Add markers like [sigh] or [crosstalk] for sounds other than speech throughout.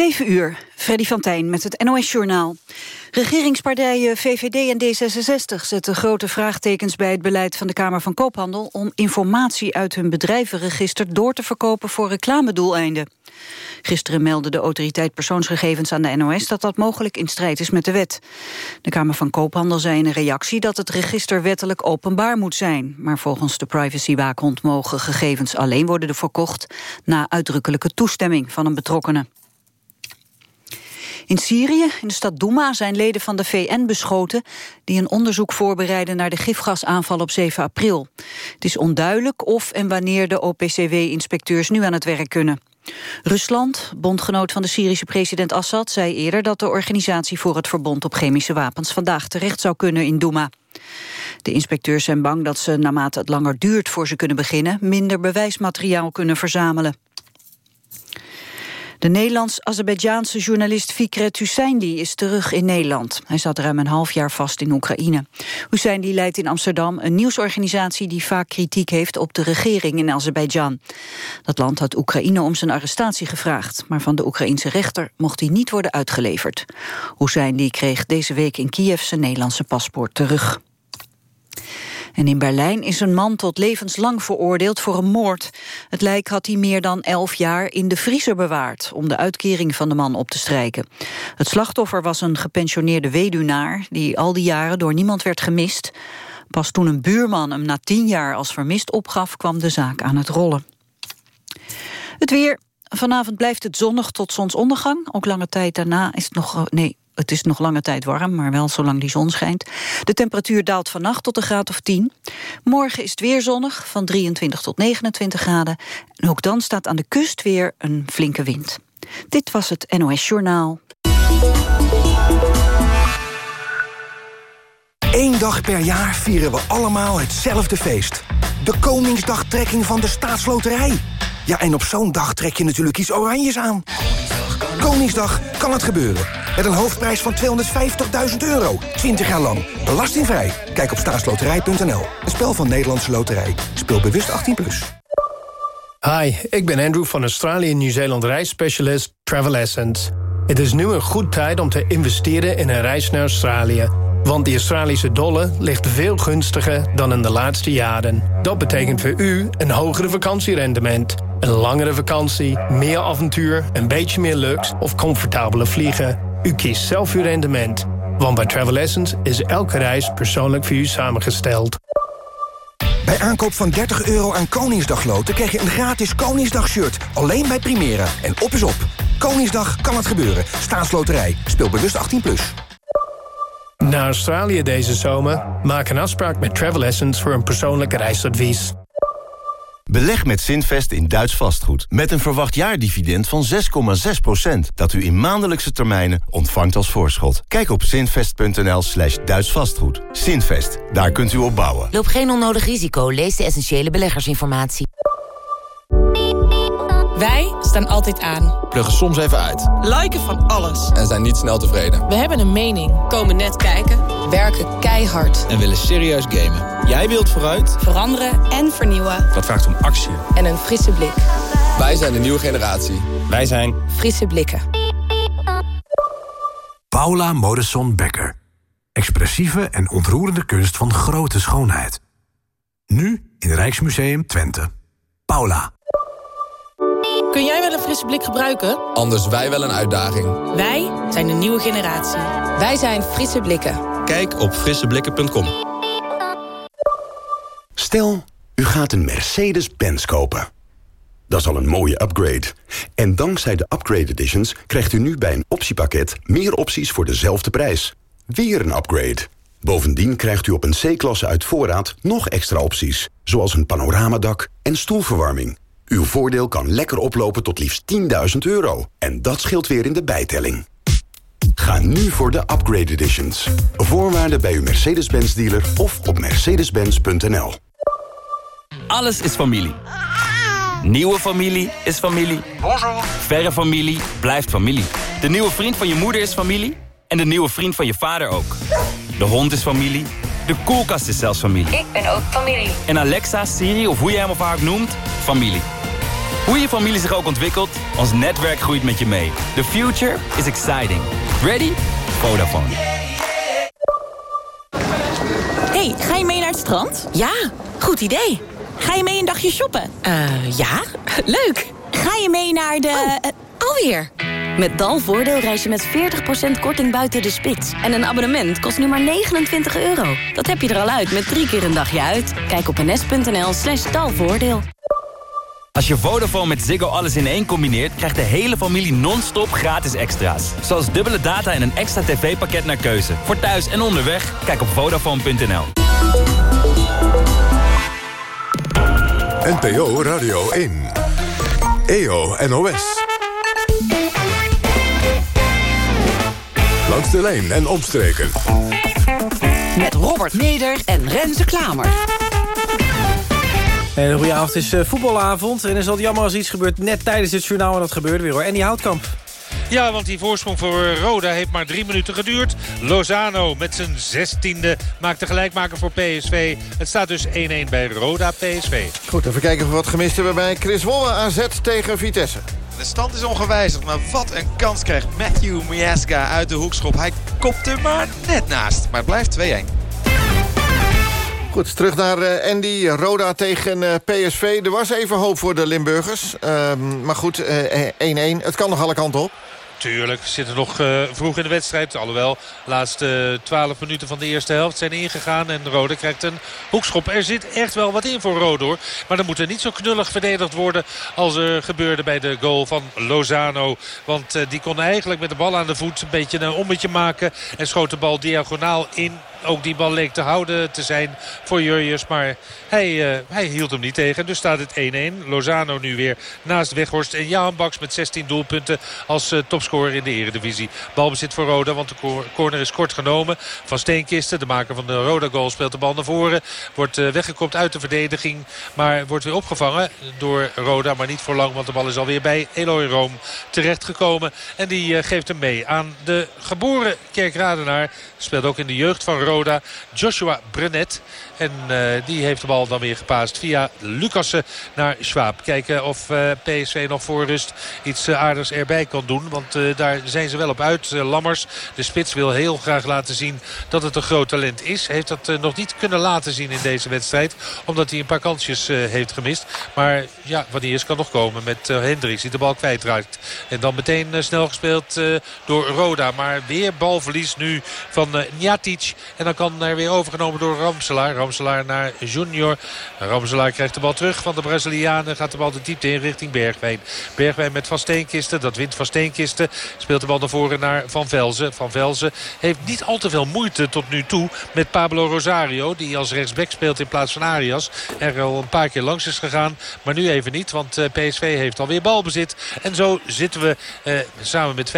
7 uur, Freddy van Tijn met het NOS-journaal. Regeringspartijen VVD en D66 zetten grote vraagtekens bij het beleid van de Kamer van Koophandel om informatie uit hun bedrijvenregister door te verkopen voor reclamedoeleinden. Gisteren meldde de autoriteit persoonsgegevens aan de NOS dat dat mogelijk in strijd is met de wet. De Kamer van Koophandel zei in een reactie dat het register wettelijk openbaar moet zijn. Maar volgens de privacywaakhond mogen gegevens alleen worden verkocht na uitdrukkelijke toestemming van een betrokkenen. In Syrië, in de stad Douma, zijn leden van de VN beschoten... die een onderzoek voorbereiden naar de gifgasaanval op 7 april. Het is onduidelijk of en wanneer de OPCW-inspecteurs nu aan het werk kunnen. Rusland, bondgenoot van de Syrische president Assad... zei eerder dat de Organisatie voor het Verbond op Chemische Wapens... vandaag terecht zou kunnen in Douma. De inspecteurs zijn bang dat ze, naarmate het langer duurt voor ze kunnen beginnen... minder bewijsmateriaal kunnen verzamelen. De Nederlands-Azerbeidjaanse journalist Fikret Husseindi is terug in Nederland. Hij zat ruim een half jaar vast in Oekraïne. Husseindi leidt in Amsterdam een nieuwsorganisatie die vaak kritiek heeft op de regering in Azerbeidzjan. Dat land had Oekraïne om zijn arrestatie gevraagd, maar van de Oekraïense rechter mocht hij niet worden uitgeleverd. Husseindi kreeg deze week in Kiev zijn Nederlandse paspoort terug. En in Berlijn is een man tot levenslang veroordeeld voor een moord. Het lijk had hij meer dan elf jaar in de vriezer bewaard... om de uitkering van de man op te strijken. Het slachtoffer was een gepensioneerde weduwnaar... die al die jaren door niemand werd gemist. Pas toen een buurman hem na tien jaar als vermist opgaf... kwam de zaak aan het rollen. Het weer. Vanavond blijft het zonnig tot zonsondergang. Ook lange tijd daarna is het nog... Nee, het is nog lange tijd warm, maar wel zolang die zon schijnt. De temperatuur daalt vannacht tot een graad of 10. Morgen is het weer zonnig, van 23 tot 29 graden. En ook dan staat aan de kust weer een flinke wind. Dit was het NOS Journaal. Eén dag per jaar vieren we allemaal hetzelfde feest. De Koningsdagtrekking van de Staatsloterij. Ja, en op zo'n dag trek je natuurlijk iets oranjes aan. Koningsdag kan het gebeuren. Met een hoofdprijs van 250.000 euro. 20 jaar lang. Belastingvrij. Kijk op staatsloterij.nl. Een spel van Nederlandse Loterij. Speel bewust 18+. Plus. Hi, ik ben Andrew van Australië Nieuw-Zeeland reisspecialist Travel Essence. Het is nu een goed tijd om te investeren in een reis naar Australië. Want de Australische dollar ligt veel gunstiger dan in de laatste jaren. Dat betekent voor u een hogere vakantierendement... Een langere vakantie, meer avontuur, een beetje meer luxe of comfortabele vliegen. U kiest zelf uw rendement. Want bij Travel Essence is elke reis persoonlijk voor u samengesteld. Bij aankoop van 30 euro aan Koningsdagloten krijg je een gratis Koningsdag-shirt. Alleen bij Primera. En op is op. Koningsdag kan het gebeuren. Staatsloterij. Speel bewust 18+. Plus. Naar Australië deze zomer? Maak een afspraak met Travel Essence voor een persoonlijk reisadvies. Beleg met Zinvest in Duits vastgoed. Met een verwacht jaardividend van 6,6%. Dat u in maandelijkse termijnen ontvangt als voorschot. Kijk op zinvest.nl slash Duits vastgoed. Daar kunt u op bouwen. Loop geen onnodig risico. Lees de essentiële beleggersinformatie. Wij staan altijd aan. Pluggen soms even uit. Liken van alles. En zijn niet snel tevreden. We hebben een mening. Komen net kijken. Werken keihard. En willen serieus gamen. Jij wilt vooruit. Veranderen en vernieuwen. Dat vraagt om actie. En een frisse blik. Wij zijn de nieuwe generatie. Wij zijn... Frisse blikken. Paula Modesson Becker. Expressieve en ontroerende kunst van grote schoonheid. Nu in Rijksmuseum Twente. Paula. Kun jij wel een frisse blik gebruiken? Anders wij wel een uitdaging. Wij zijn de nieuwe generatie. Wij zijn Frisse Blikken. Kijk op frisseblikken.com. Stel, u gaat een Mercedes-Benz kopen. Dat is al een mooie upgrade. En dankzij de Upgrade Editions krijgt u nu bij een optiepakket... meer opties voor dezelfde prijs. Weer een upgrade. Bovendien krijgt u op een C-klasse uit voorraad nog extra opties... zoals een panoramadak en stoelverwarming. Uw voordeel kan lekker oplopen tot liefst 10.000 euro. En dat scheelt weer in de bijtelling. Ga nu voor de Upgrade Editions. Voorwaarden bij uw Mercedes-Benz dealer of op mercedes-benz.nl. Alles is familie. Nieuwe familie is familie. Bonjour. Verre familie blijft familie. De nieuwe vriend van je moeder is familie. En de nieuwe vriend van je vader ook. De hond is familie. De koelkast is zelfs familie. Ik ben ook familie. En Alexa, Siri of hoe je hem of haar ook noemt, familie. Hoe je familie zich ook ontwikkelt, Ons netwerk groeit met je mee. The future is exciting. Ready? Vodafone. hey, ga je mee naar het strand? Ja, goed idee. Ga je mee een dagje shoppen? Eh, ja, [laughs] leuk. Ga je mee naar de... Oh, eh, alweer. Met Dalvoordeel reis je met 40% korting buiten de spits. En een abonnement kost nu maar 29 euro. Dat heb je er al uit met drie keer een dagje uit. Kijk op ns.nl slash dalvoordeel. Als je Vodafone met Ziggo alles in één combineert... krijgt de hele familie non-stop gratis extra's. Zoals dubbele data en een extra tv-pakket naar keuze. Voor thuis en onderweg, kijk op Vodafone.nl. NPO Radio 1. EO NOS. Langs de lijn en omstreken. Met Robert Meder en Renze Klamer. Een goede avond. Het is uh, voetbalavond. En is al jammer als iets gebeurt net tijdens het journaal. En dat gebeurt weer hoor. En die Houtkamp. Ja, want die voorsprong voor Roda heeft maar drie minuten geduurd. Lozano met zijn zestiende maakt de gelijkmaker voor PSV. Het staat dus 1-1 bij Roda PSV. Goed, even kijken of we wat gemist hebben bij Chris Wolle AZ tegen Vitesse. De stand is ongewijzigd, maar wat een kans krijgt Matthew Miaska uit de hoekschop. Hij kopt er maar net naast, maar het blijft 2-1. Goed, terug naar uh, Andy. Roda tegen uh, PSV. Er was even hoop voor de Limburgers. Uh, maar goed, 1-1. het kan nog alle kanten op. Tuurlijk, zitten nog vroeg in de wedstrijd. Alhoewel, de laatste 12 minuten van de eerste helft zijn ingegaan. En Rode krijgt een hoekschop. Er zit echt wel wat in voor Rode hoor. Maar dan moet er niet zo knullig verdedigd worden als er gebeurde bij de goal van Lozano. Want die kon eigenlijk met de bal aan de voet een beetje een ommetje maken. En schoot de bal diagonaal in ook die bal leek te houden te zijn voor Jurjus. Maar hij, uh, hij hield hem niet tegen. Dus staat het 1-1. Lozano nu weer naast Weghorst. En Jan Baks met 16 doelpunten als uh, topscorer in de eredivisie. Balbezit voor Roda, want de corner is kort genomen. Van Steenkisten, de maker van de Roda goal, speelt de bal naar voren. Wordt uh, weggekopt uit de verdediging. Maar wordt weer opgevangen door Roda. Maar niet voor lang, want de bal is alweer bij Eloy Room terechtgekomen. En die geeft hem mee aan de geboren Kerkradenaar. Speelt ook in de jeugd van Roda. Joshua Brenet. En uh, die heeft de bal dan weer gepaast via Lucassen naar Schwab. Kijken of uh, PSV nog voor rust iets uh, aardigs erbij kan doen. Want daar zijn ze wel op uit. Lammers, de spits, wil heel graag laten zien dat het een groot talent is. Heeft dat nog niet kunnen laten zien in deze wedstrijd. Omdat hij een paar kansjes heeft gemist. Maar ja, wat hij is kan nog komen met Hendricks die de bal kwijtraakt. En dan meteen snel gespeeld door Roda. Maar weer balverlies nu van Njatic. En dan kan er weer overgenomen door Ramselaar. Ramselaar naar Junior. Ramselaar krijgt de bal terug van de Brazilianen. Gaat de bal de diepte in richting Bergwijn. Bergwijn met Van Steenkisten. Dat wint Van Steenkisten. Speelt de bal naar voren naar Van Velzen. Van Velzen heeft niet al te veel moeite tot nu toe met Pablo Rosario. Die als rechtsback speelt in plaats van Arias. Er al een paar keer langs is gegaan. Maar nu even niet. Want PSV heeft alweer balbezit. En zo zitten we eh, samen met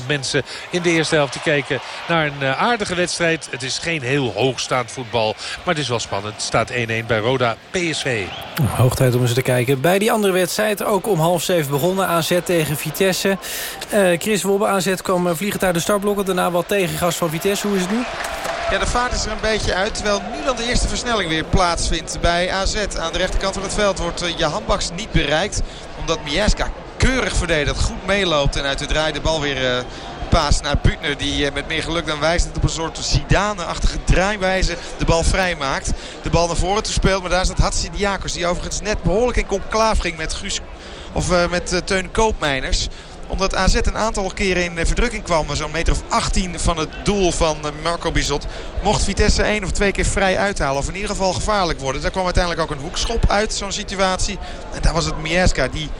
15.383 mensen in de eerste helft te kijken naar een uh, aardige wedstrijd. Het is geen heel hoogstaand voetbal. Maar het is wel spannend. Het staat 1-1 bij Roda PSV. Hoog tijd om eens te kijken. Bij die andere wedstrijd ook om half zeven begonnen. AZ tegen Vitesse. Uh, Chris Wobbe, AZ kwam vliegend uit de startblokken. Daarna wat tegengas van Vitesse. Hoe is het nu? Ja, de vaart is er een beetje uit. Terwijl nu dan de eerste versnelling weer plaatsvindt bij AZ. Aan de rechterkant van het veld wordt uh, Jahan Baks niet bereikt. Omdat Miaska keurig verdedigt. Goed meeloopt. En uit de draai de bal weer... Uh, paas naar Butner. Die met meer geluk dan wijzend op een soort Zidane-achtige draaiwijze de bal vrij maakt. De bal naar voren te speelt. Maar daar staat Hatsidiakos. Die overigens net behoorlijk in conclaaf ging met, Guus, of, uh, met uh, Teun Koopmeiners omdat AZ een aantal keren in verdrukking kwam. Zo'n meter of 18 van het doel van Marco Bizot. Mocht Vitesse één of twee keer vrij uithalen. Of in ieder geval gevaarlijk worden. Daar kwam uiteindelijk ook een hoekschop uit zo'n situatie. En daar was het Miesca die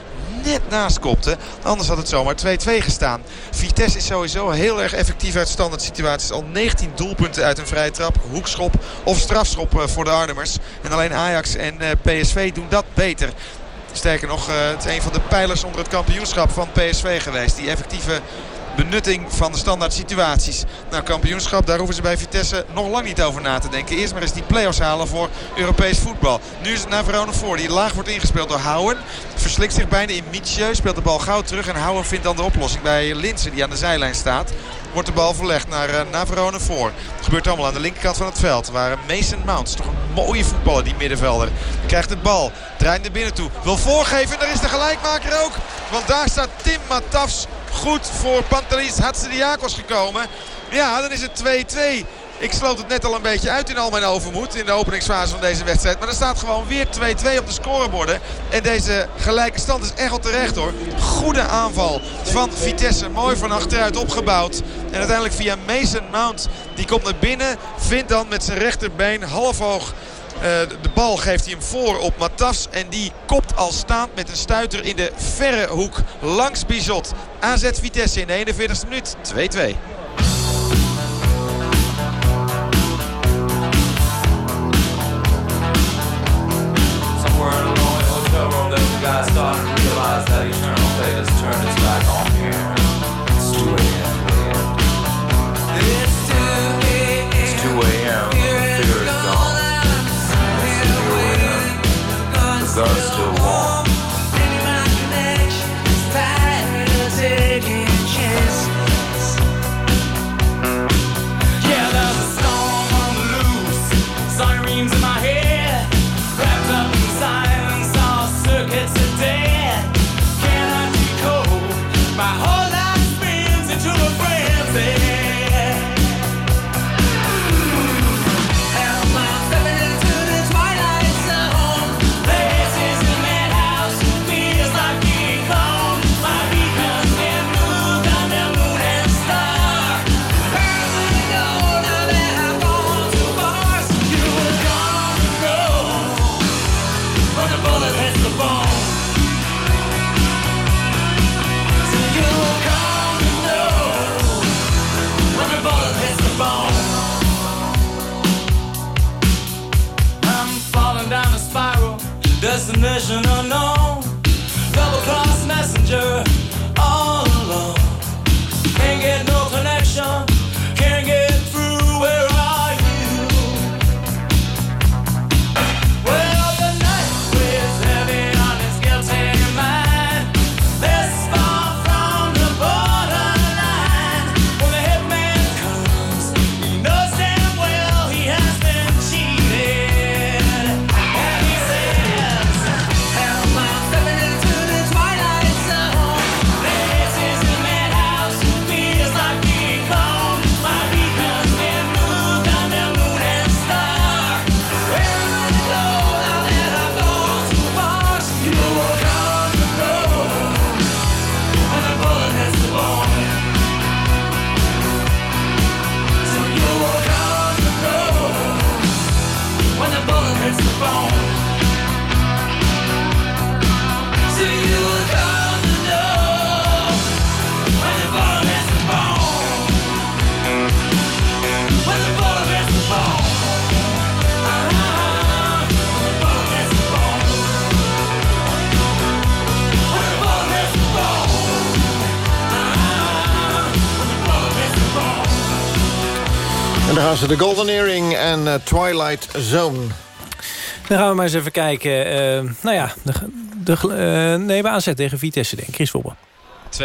net naast kopte. Anders had het zomaar 2-2 gestaan. Vitesse is sowieso heel erg effectief uit standaard situaties. Al 19 doelpunten uit een vrije trap, hoekschop of strafschop voor de Arnhemmers. En alleen Ajax en PSV doen dat beter. Sterker nog, het is een van de pijlers onder het kampioenschap van PSV geweest. Die effectieve benutting van de standaard situaties. Nou, kampioenschap, daar hoeven ze bij Vitesse nog lang niet over na te denken. Eerst maar eens die play-offs halen voor Europees voetbal. Nu is het naar Verona voor. Die laag wordt ingespeeld door Houwen. Verslikt zich bijna in Mietje. Speelt de bal gauw terug. En Houwen vindt dan de oplossing bij Linsen die aan de zijlijn staat. Wordt de bal verlegd naar uh, Navarone voor. Het gebeurt allemaal aan de linkerkant van het veld. Waar Mason Mounts, toch een mooie voetballer die middenvelder. Krijgt de bal. Draait naar binnen toe. Wil voorgeven. En daar is de gelijkmaker ook. Want daar staat Tim Matafs goed voor Pantelis Hatsidiakos gekomen. Ja, dan is het 2-2. Ik sloot het net al een beetje uit in al mijn overmoed in de openingsfase van deze wedstrijd. Maar er staat gewoon weer 2-2 op de scoreborden. En deze gelijke stand is echt al terecht hoor. Goede aanval van Vitesse. Mooi van achteruit opgebouwd. En uiteindelijk via Mason Mount. Die komt naar binnen. Vindt dan met zijn rechterbeen half hoog de bal geeft hij hem voor op Matas. En die kopt al staand met een stuiter in de verre hoek langs Bizot. AZ Vitesse in de 41ste minuut 2-2. guys start to realize that eternal fate has turned its back on here. It's 2 a.m. It's 2 a.m. It's gaan ze de Golden Earring en eh, Twilight Zone. Dan gaan we maar eens even kijken. eh, nou ja, de, de, eh, nee, bij AZ tegen Vitesse, denk ik. Chris Wobbe. 2-2.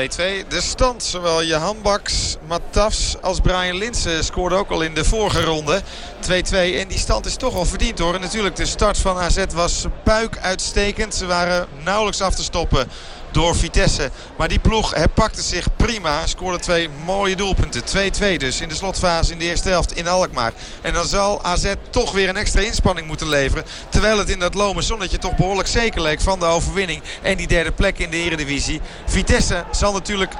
De stand, zowel Johan Baks, Matafs als Brian Linsen scoorden ook al in de vorige ronde. 2-2 en die stand is toch al verdiend hoor. En natuurlijk, de start van AZ was puik uitstekend. Ze waren nauwelijks af te stoppen door Vitesse. Maar die ploeg herpakte zich prima. Scoorde twee mooie doelpunten. 2-2 dus in de slotfase in de eerste helft in Alkmaar. En dan zal AZ toch weer een extra inspanning moeten leveren. Terwijl het in dat lome zonnetje toch behoorlijk zeker leek van de overwinning. En die derde plek in de eredivisie. Vitesse zal natuurlijk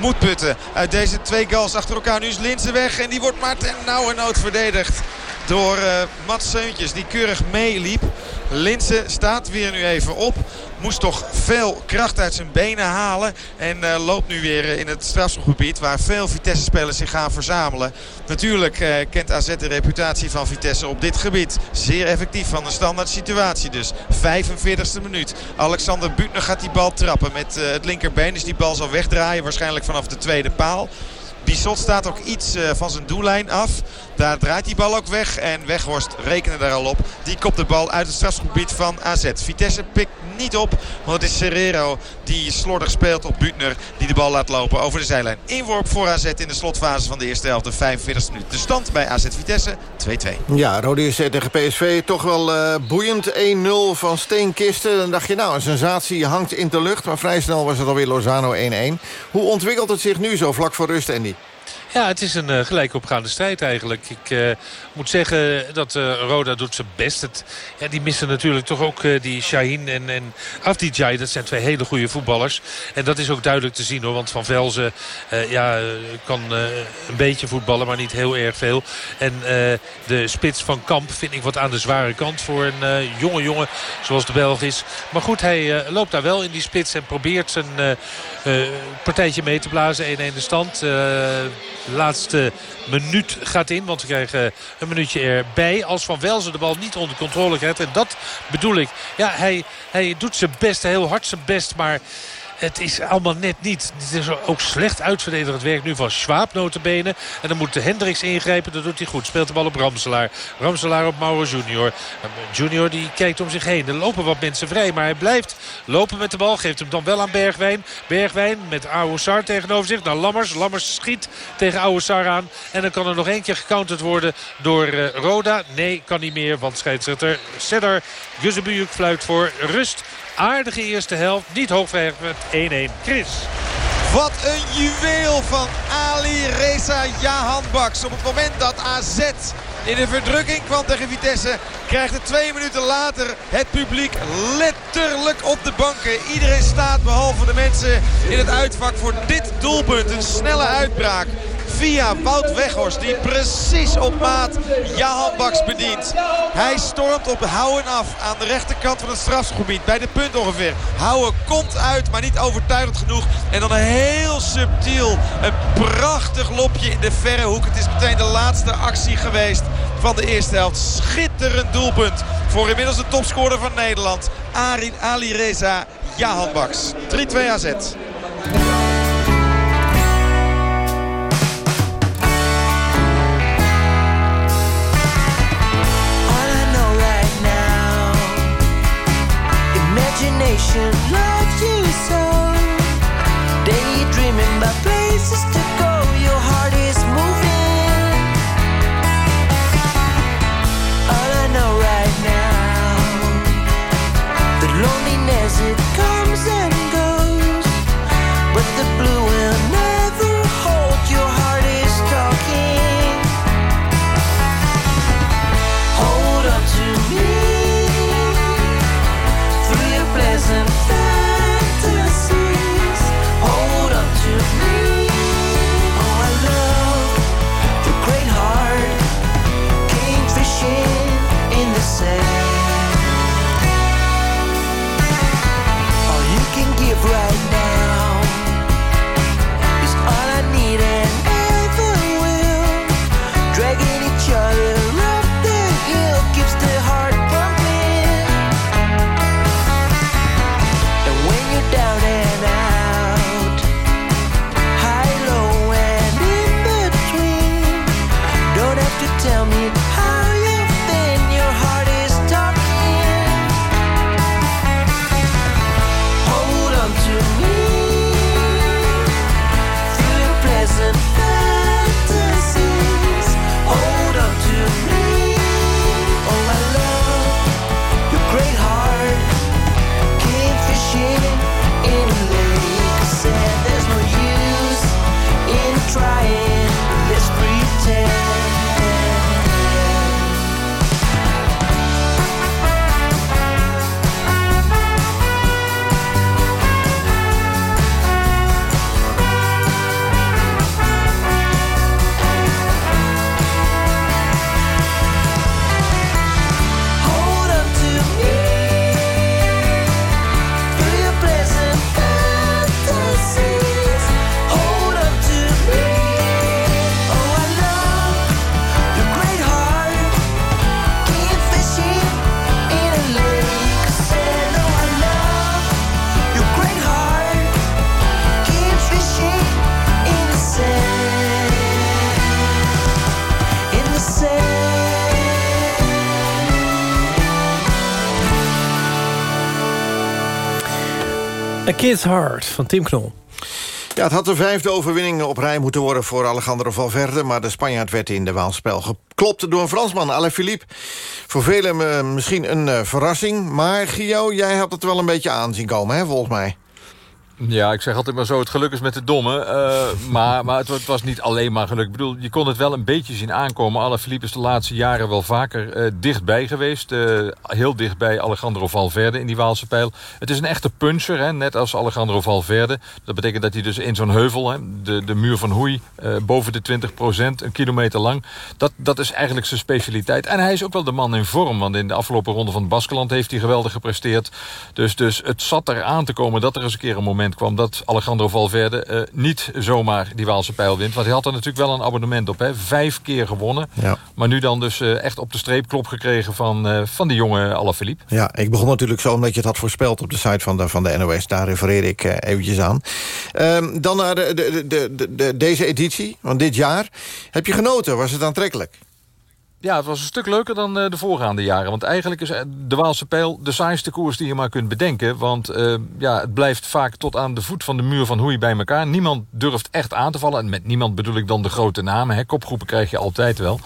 moet putten uit deze twee goals achter elkaar. Nu is Linsen weg en die wordt maar ten nauwe nood verdedigd door uh, Mats Seuntjes die keurig meeliep. Linsen staat weer nu even op. Moest toch veel kracht uit zijn benen halen. En uh, loopt nu weer in het strafschopgebied waar veel Vitesse-spelers zich gaan verzamelen. Natuurlijk uh, kent AZ de reputatie van Vitesse op dit gebied. Zeer effectief van een standaard situatie dus. 45e minuut. Alexander Butner gaat die bal trappen met het linkerbeen. Dus die bal zal wegdraaien waarschijnlijk vanaf de tweede paal. Bissot staat ook iets van zijn doellijn af. Daar draait die bal ook weg. En Weghorst rekenen daar al op. Die kopt de bal uit het strafgebied van AZ. Vitesse pikt niet op. Want het is Serrero die slordig speelt op Butner. Die de bal laat lopen over de zijlijn. Inworp voor AZ in de slotfase van de eerste helft. De 45 minuut. De stand bij AZ Vitesse 2-2. Ja, Rode JC tegen PSV. Toch wel uh, boeiend. 1-0 van Steenkisten. Dan dacht je nou, een sensatie hangt in de lucht. Maar vrij snel was het alweer Lozano 1-1. Hoe ontwikkelt het zich nu zo vlak voor rust, Andy? Ja, het is een uh, gelijkopgaande strijd eigenlijk. Ik uh, moet zeggen dat uh, Roda doet zijn best. Het, ja, die missen natuurlijk toch ook die Shaheen en, en Afdijay. Dat zijn twee hele goede voetballers. En dat is ook duidelijk te zien hoor. Want Van Velzen ja, kan een beetje voetballen, maar niet heel erg veel. En de spits van Kamp vind ik wat aan de zware kant voor een jonge jongen zoals de Belg is. Maar goed, hij loopt daar wel in die spits en probeert zijn partijtje mee te blazen. 1-1 de stand. De laatste minuut gaat in. Want we krijgen een minuutje erbij. Als Van Welzen de bal niet onder controle krijgt. En dat bedoel ik. Ja, hij, hij doet zijn best. Heel hard zijn best. Maar het is allemaal net niet. Het is ook slecht uitverdedigend werk nu van Schwab notenbenen. En dan moet de Hendricks ingrijpen. Dat doet hij goed. Speelt de bal op Ramselaar. Ramselaar op Mauro Junior. Junior die kijkt om zich heen. Er lopen wat mensen vrij. Maar hij blijft lopen met de bal. Geeft hem dan wel aan Bergwijn. Bergwijn met Oussar tegenover zich. Dan Lammers. Lammers schiet tegen Oussar aan. En dan kan er nog één keer gecounterd worden door uh, Roda. Nee, kan niet meer. Want scheidsrechter Seddar Guzebuyuk fluit voor rust aardige eerste helft. Niet hoogvrij met 1-1. Chris. Wat een juweel van Ali Reza Jahanbaks. Op het moment dat AZ in de verdrukking kwam tegen Vitesse... krijgt het twee minuten later het publiek letterlijk op de banken. Iedereen staat behalve de mensen in het uitvak voor dit doelpunt. Een snelle uitbraak via Wout Weghorst. Die precies op maat Jahan Baks bedient. Hij stormt op Houwen af aan de rechterkant van het strafgebied. Bij de punt ongeveer. Houwen komt uit, maar niet overtuigend genoeg. En dan een heel subtiel, een prachtig lopje in de verre hoek. Het is meteen de laatste actie geweest van de eerste helft. Schitterend doelpunt voor inmiddels de topscorer van Nederland. Arin Ali Reza Jahan Baks. 3-2 AZ. Loves you so. Daydreaming about places to go, your heart is moving. All I know right now, the loneliness it comes and Kid's Heart van Tim Knol. Ja, het had de vijfde overwinning op rij moeten worden voor Alejandro Valverde... maar de Spanjaard werd in de Waalspel geklopt door een Fransman, Alain Philippe. Voor velen uh, misschien een uh, verrassing, maar Gio, jij hebt het wel een beetje aanzien komen, hè, volgens mij. Ja, ik zeg altijd maar zo, het geluk is met de domme. Uh, maar maar het, was niet alleen maar geluk. Ik bedoel, je kon het wel een beetje zien aankomen. Alle Philippe is de laatste jaren wel vaker uh, dichtbij geweest. Uh, heel dichtbij Alejandro Valverde in die Waalse pijl. Het is een echte puncher, hè, net als Alejandro Valverde. Dat betekent dat hij dus in zo'n heuvel, hè, de, de muur van Hoei... boven de 20 procent, een kilometer lang... Dat, dat is eigenlijk zijn specialiteit. En hij is ook wel de man in vorm. Want in de afgelopen ronde van het Baskeland heeft hij geweldig gepresteerd. Dus, dus het zat er aan te komen dat er eens een keer een moment kwam dat Alejandro Valverde uh, niet zomaar die Waalse pijl wint. Want hij had er natuurlijk wel een abonnement op. Hè. Vijf keer gewonnen. Ja. Maar nu dan dus uh, echt op de streep klop gekregen van, uh, van die jonge Alaphilippe. Ja, ik begon natuurlijk zo omdat je het had voorspeld op de site van de, van de NOS. Daar refereer ik eventjes aan. Ehm, dan naar de, de, de, de, deze editie van dit jaar. Heb je genoten? Was het aantrekkelijk? Ja, het was een stuk leuker dan uh, de voorgaande jaren. Want eigenlijk is de Waalse Pijl de saaiste koers die je maar kunt bedenken. Want uh, ja, het blijft vaak tot aan de voet van de muur van hoe je bij elkaar. Niemand durft echt aan te vallen. En met niemand bedoel ik dan de grote namen. Hè. Kopgroepen krijg je altijd wel.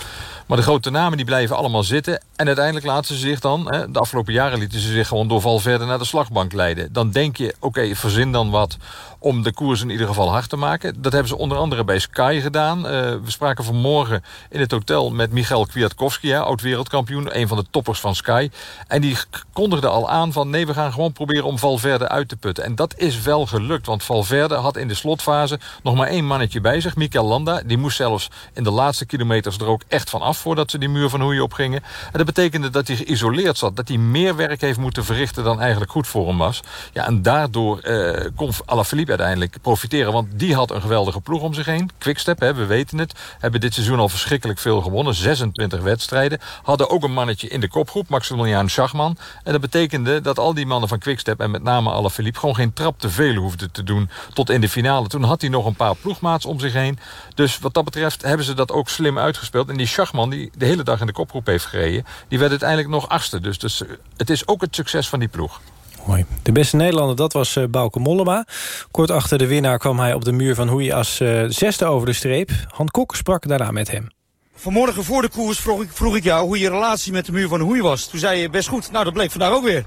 Maar de grote namen die blijven allemaal zitten. En uiteindelijk laten ze zich dan... Hè, de afgelopen jaren lieten ze zich gewoon door Valverde naar de slagbank leiden. Dan denk je, oké, verzin dan wat om de koers in ieder geval hard te maken. Dat hebben ze onder andere bij Sky gedaan. Uh, we spraken vanmorgen in het hotel met Michael Kwiatkowski... oud-wereldkampioen, een van de toppers van Sky. En die kondigde al aan van... nee, we gaan gewoon proberen om Valverde uit te putten. En dat is wel gelukt, want Valverde had in de slotfase... nog maar één mannetje bij zich, Mikel Landa. Die moest zelfs in de laatste kilometers er ook echt van af... voordat ze die muur van Hoei opgingen. En dat betekende dat hij geïsoleerd zat. Dat hij meer werk heeft moeten verrichten dan eigenlijk goed voor hem was. Ja, en daardoor uh, kon Alaphilippe uiteindelijk profiteren. Want die had een geweldige ploeg om zich heen. Quickstep, hè, we weten het. Hebben dit seizoen al verschrikkelijk veel gewonnen. 26 wedstrijden. Hadden ook een mannetje in de kopgroep, Maximilian Schachman. En dat betekende dat al die mannen van Quickstep... en met name Alaphilippe gewoon geen trap te veel hoefden te doen... tot in de finale. Toen had hij nog een paar ploegmaats om zich heen. Dus wat dat betreft hebben ze dat ook slim uitgespeeld. En die Schachman, die de hele dag in de kopgroep heeft gereden... die werd uiteindelijk nog achtste. Dus, dus het is ook het succes van die ploeg. Mooi. De beste Nederlander, dat was uh, Bauke Mollema. Kort achter de winnaar kwam hij op de muur van Hoei als uh, zesde over de streep. Han Kok sprak daarna met hem. Vanmorgen voor de koers vroeg ik, vroeg ik jou hoe je relatie met de muur van Hoei was. Toen zei je best goed. Nou, dat bleek vandaag ook weer.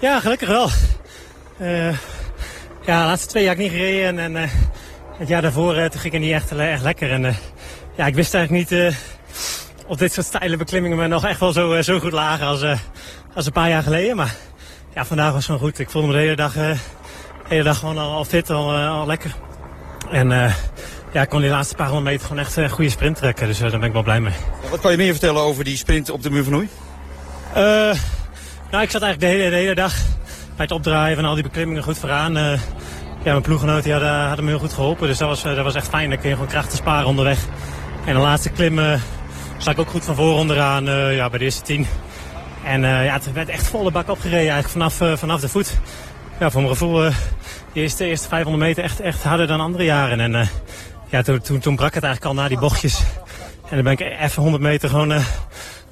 Ja, gelukkig wel. Uh, ja, de laatste twee jaar niet gereden. En, en het jaar daarvoor toen ging het niet echt, echt lekker. En ja, ik wist eigenlijk niet op dit soort steile beklimmingen me nog echt wel zo, zo goed lagen als, als een paar jaar geleden. Maar ja, vandaag was gewoon goed. Ik voelde me de hele dag, uh, de hele dag gewoon al, al fit, al, uh, al lekker. En uh, ja, ik kon die laatste paar honderd meter gewoon echt een goede sprint trekken. Dus daar ben ik wel blij mee. Wat kan je meer vertellen over die sprint op de muur van Hoei? nou, ik zat eigenlijk de hele, de hele dag bij het opdraaien van al die beklimmingen goed vooraan. ja, mijn ploeggenoten die hadden, hadden me heel goed geholpen. Dus dat was, dat was echt fijn. Dan kun je gewoon krachten sparen onderweg. En de laatste klim zat ik ook goed van voor onderaan ja, bij de eerste tien. En uh, ja, het werd echt volle bak opgereden eigenlijk vanaf, uh, vanaf de voet. Ja, voor mijn gevoel, uh, de eerste, eerste 500 meter echt, echt harder dan andere jaren. En ja, toen, toen, brak het eigenlijk al na die bochtjes. En dan ben ik even 100 meter gewoon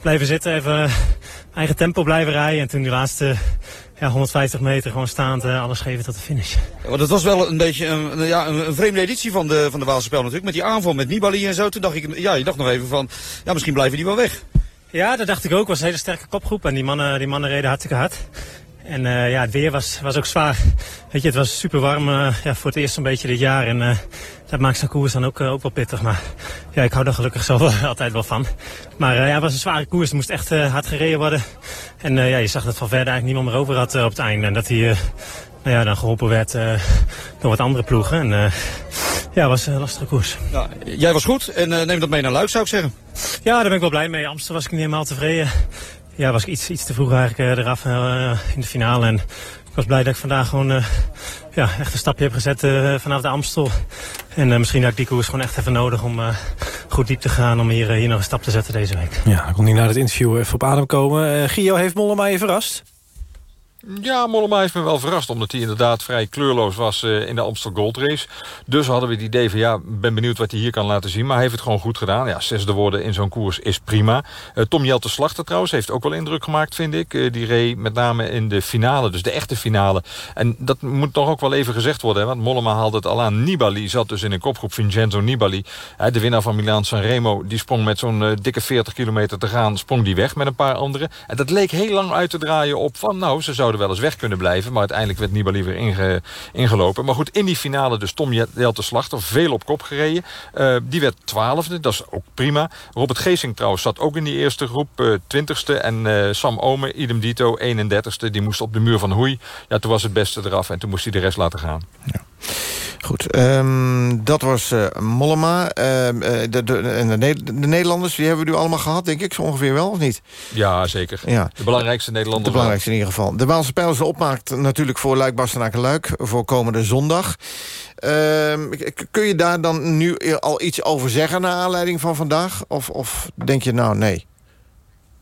blijven zitten, even eigen tempo blijven rijden. En toen die laatste ja, 150 meter gewoon staand alles geven tot de finish. Ja, dat was wel een beetje een, ja, een vreemde editie van de, van de Waalse spel natuurlijk. Met die aanval met Nibali en zo. Toen dacht ik, ja, je dacht nog even van, ja, misschien blijven die wel weg. Ja, dat dacht ik ook. Het was een hele sterke kopgroep en die mannen, die mannen reden hartstikke hard. En uh, ja, het weer was, was ook zwaar. Weet je, het was super warm uh, ja, voor het eerst een beetje dit jaar. En uh, dat maakt zo'n koers dan ook, ook wel pittig. Maar ja, ik hou er gelukkig zo [laughs] altijd wel van. Maar ja, het was een zware koers. Er moest echt hard gereden worden. En ja, je zag dat Van Verder eigenlijk niemand meer over had op het einde. En dat hij nou ja, dan geholpen werd door wat andere ploegen. En ja, was een lastige koers. Nou, jij was goed en neem dat mee naar Luik zou ik zeggen. Ja, daar ben ik wel blij mee. Amsterdam was ik niet helemaal tevreden. Ja, was ik iets, iets te vroeg eigenlijk uh, eraf uh, in de finale. En ik was blij dat ik vandaag gewoon uh, ja, echt een stapje heb gezet vanaf de Amstel. En misschien had ik die koers gewoon echt even nodig om goed diep te gaan. Om hier, hier nog een stap te zetten deze week. Ja, dan kon hij na het interview even op adem komen. Gio, heeft Mollema je verrast? Ja, Mollema heeft me wel verrast. Omdat hij inderdaad vrij kleurloos was uh, in de Amstel Gold Race. Dus hadden we het idee van ja, ben benieuwd wat hij hier kan laten zien. Maar hij heeft het gewoon goed gedaan. Ja, zesde worden in zo'n koers is prima. Uh, Tom Jelte Slachter trouwens heeft ook wel indruk gemaakt, vind ik. Uh, die reed met name in de finale, dus de echte finale. En dat moet toch ook wel even gezegd worden. Hè, want Mollema haalde het al aan. Nibali zat dus in een kopgroep. Vincenzo Nibali, de winnaar van Milaan Sanremo. Die sprong met zo'n dikke 40 kilometer te gaan. Sprong die weg met een paar anderen. En dat leek heel lang uit te draaien op van nou, ze zouden wel eens weg kunnen blijven. Maar uiteindelijk werd Nibali weer inge, ingelopen. Maar goed, in die finale dus Tom Jelte Slachter. Veel op kop gereden. Uh, die werd twaalfde, dat is ook prima. Robert Geesing trouwens zat ook in die eerste groep. Uh, twintigste. En uh, Sam Ome, idem dito, 31ste. Die moest op de muur van Hoei. Ja, toen was het beste eraf. En toen moest hij de rest laten gaan. Ja. Goed, um, dat was uh, Mollema. Uh, de, de, de, de, Nederlanders, die hebben we nu allemaal gehad, denk ik, zo ongeveer wel, of niet? Ja, zeker. Ja. De belangrijkste Nederlanders. De belangrijkste in ieder geval. De Waalse Pijl opmaakt natuurlijk voor Luik, Bastenaken, Luik... voor komende zondag. Uh, kun je daar dan nu al iets over zeggen... naar aanleiding van vandaag? Of, of denk je, nou, nee?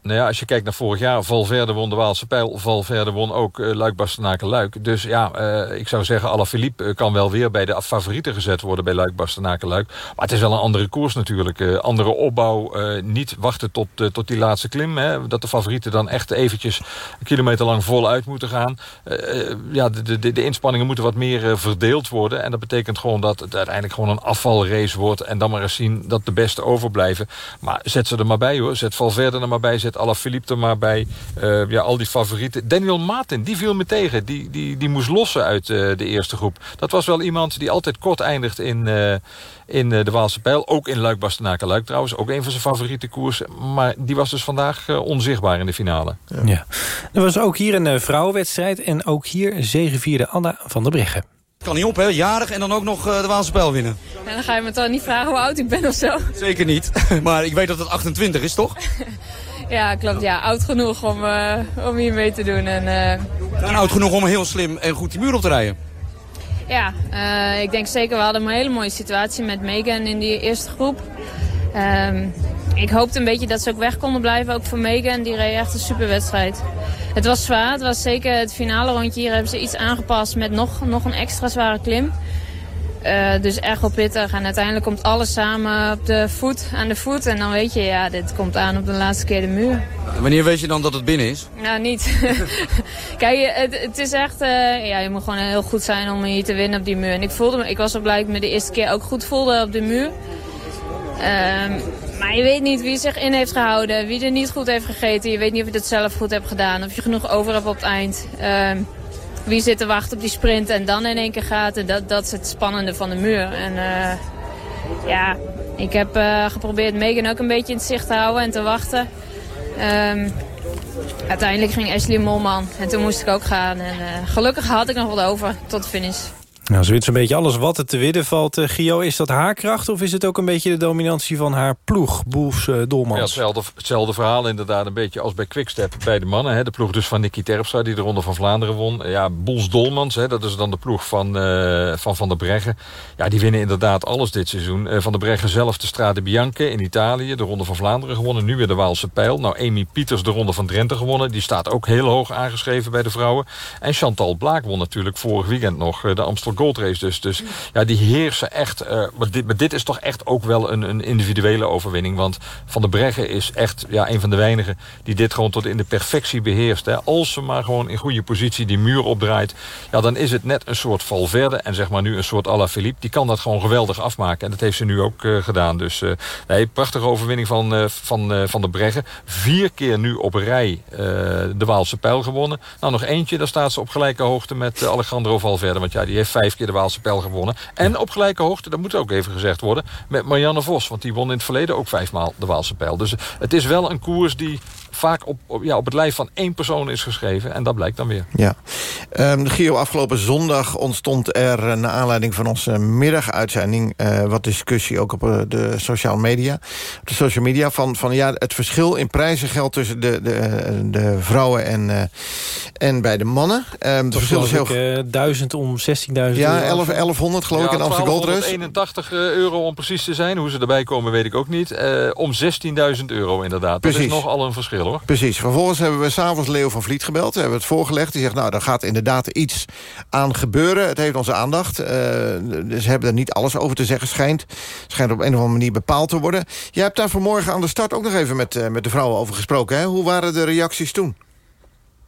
Nou ja, als je kijkt naar vorig jaar, Valverde won de Waalse Pijl. Valverde won ook uh, Luik, Bastenaken, Luik. Dus ja, uh, ik zou zeggen, Alaphilippe uh, kan wel weer bij de favorieten gezet worden bij Luik, Bastenaken, Luik. Maar het is wel een andere koers natuurlijk. andere opbouw, niet wachten tot, tot die laatste klim. Hè, dat de favorieten dan echt eventjes een kilometer lang voluit moeten gaan. ja, de, de, de inspanningen moeten wat meer verdeeld worden. En dat betekent gewoon dat het uiteindelijk gewoon een afvalrace wordt. En dan maar eens zien dat de beste overblijven. Maar zet ze er maar bij hoor. Zet Valverde er maar bij. Zet Alaphilippe er maar bij. Uh, ja, al die favorieten. Daniel Martin, die viel me tegen. Die, die, die moest lossen uit uh, de eerste groep. Dat was wel iemand die altijd kort eindigt in, uh, in de Waalse Pijl. Ook in Luik Bastenaken Luik trouwens. Ook een van zijn favoriete koersen. Maar die was dus vandaag onzichtbaar in de finale. Ja. ja. Er was ook hier een vrouwenwedstrijd. En ook hier zegevierde Anna van der Breggen. Kan niet op, hè? Jarig en dan ook nog de Waalse Pijl winnen. En dan ga je me toch niet vragen hoe oud ik ben of zo? Zeker niet. [laughs] maar ik weet dat het 28 is, toch? [laughs] ja, klopt. Ja, oud genoeg om, uh, om hier mee te doen. En, uh... en oud genoeg om heel slim en goed die muur op te rijden. Ja, ik denk zeker. We hadden een hele mooie situatie met Megan in die eerste groep. Um, ik hoopte een beetje dat ze ook weg konden blijven, ook voor Megan. Die reed echt een super wedstrijd. Het was zwaar, het was zeker het finale rondje. Hier hebben ze iets aangepast met nog, nog een extra zware klim. Uh, dus erg op pittig. En uiteindelijk komt alles samen op de voet, aan de voet. En dan weet je, ja, dit komt aan op de laatste keer de muur. Wanneer weet je dan dat het binnen is? Nou, niet. [laughs] Kijk, het, het, is echt... Uh, ja, je moet gewoon heel goed zijn om hier te winnen op die muur. En ik voelde me... Ik was er blij dat ik me de eerste keer ook goed voelde op de muur. Um, maar je weet niet wie zich in heeft gehouden, wie er niet goed heeft gegeten. Je weet niet of je het zelf goed hebt gedaan, of je genoeg over hebt op het eind. Um, wie zit te wachten op die sprint en dan in één keer gaat. En dat, dat is het spannende van de muur. En uh, ja, ik heb uh, geprobeerd Megan ook een beetje in het zicht te houden en te wachten. Um, uiteindelijk ging Ashley Molman en toen moest ik ook gaan. En uh, gelukkig had ik nog wat over tot de finish. Nou, ze weet zo'n beetje alles wat er te winnen valt. Uh, Gio, is dat haar kracht of is het ook een beetje de dominantie van haar ploeg, Boels uh, Dolmans? Ja, hetzelfde, hetzelfde verhaal inderdaad, een beetje als bij Quickstep bij de mannen. Hè. De ploeg dus van Nicky Terpstra, die de Ronde van Vlaanderen won. Ja, Boels Dolmans, hè, dat is dan de ploeg van uh, van, van der Breggen. Ja, die winnen inderdaad alles dit seizoen. van der Breggen zelf de Strade Bianche in Italië, de Ronde van Vlaanderen gewonnen. Nu weer de Waalse Pijl. Nou, Amy Pieters de Ronde van Drenthe gewonnen. Die staat ook heel hoog aangeschreven bij de vrouwen. En Chantal Blaak won natuurlijk vorig weekend nog de Amstel Gold Race. Dus, dus ja, die heersen echt. Uh, maar, dit, maar dit is toch echt ook wel een, een individuele overwinning. Want Van der Breggen is echt ja, een van de weinigen die dit gewoon tot in de perfectie beheerst. Hè. Als ze maar gewoon in goede positie die muur opdraait, ja, dan is het net een soort Valverde. En zeg maar nu een soort Ala Philippe. Die kan dat gewoon geweldig afmaken. En dat heeft ze nu ook uh, gedaan. Dus uh, prachtige overwinning van, van, van der Breggen. Vier keer nu op rij de Waalse pijl gewonnen. Nou, nog eentje, daar staat ze op gelijke hoogte met Alejandro Valverde. Want ja, die heeft vijf keer de Waalse pijl gewonnen. En op gelijke hoogte, dat moet ook even gezegd worden... met Marianne Vos, want die won in het verleden ook vijfmaal de Waalse pijl. Dus het is wel een koers die vaak op, op, ja, op het lijf van één persoon is geschreven. En dat blijkt dan weer. Ja. Um, Gio, afgelopen zondag ontstond er... Uh, naar aanleiding van onze middaguitzending... Uh, wat discussie ook op uh, de social media. Op de social media van, van ja, het verschil in prijzen geldt tussen de, de, de vrouwen en, en bij de mannen. Um, het verschil is heel... duizend om 16.000 Ja, 11, 1100 geloof ja, ik in Amsterdam Gold Race. 81 euro om precies te zijn. Hoe ze erbij komen weet ik ook niet. om 16.000 euro inderdaad. Precies. Dat is nogal een verschil. Precies. Vervolgens hebben we s'avonds Leo van Vliet gebeld. We hebben het voorgelegd. Die zegt, nou, daar gaat inderdaad iets aan gebeuren. Het heeft onze aandacht. Uh, ze hebben er niet alles over te zeggen, schijnt. Schijnt op een of andere manier bepaald te worden. Jij hebt daar vanmorgen aan de start ook nog even met, uh, met de vrouwen over gesproken. Hè? Hoe waren de reacties toen?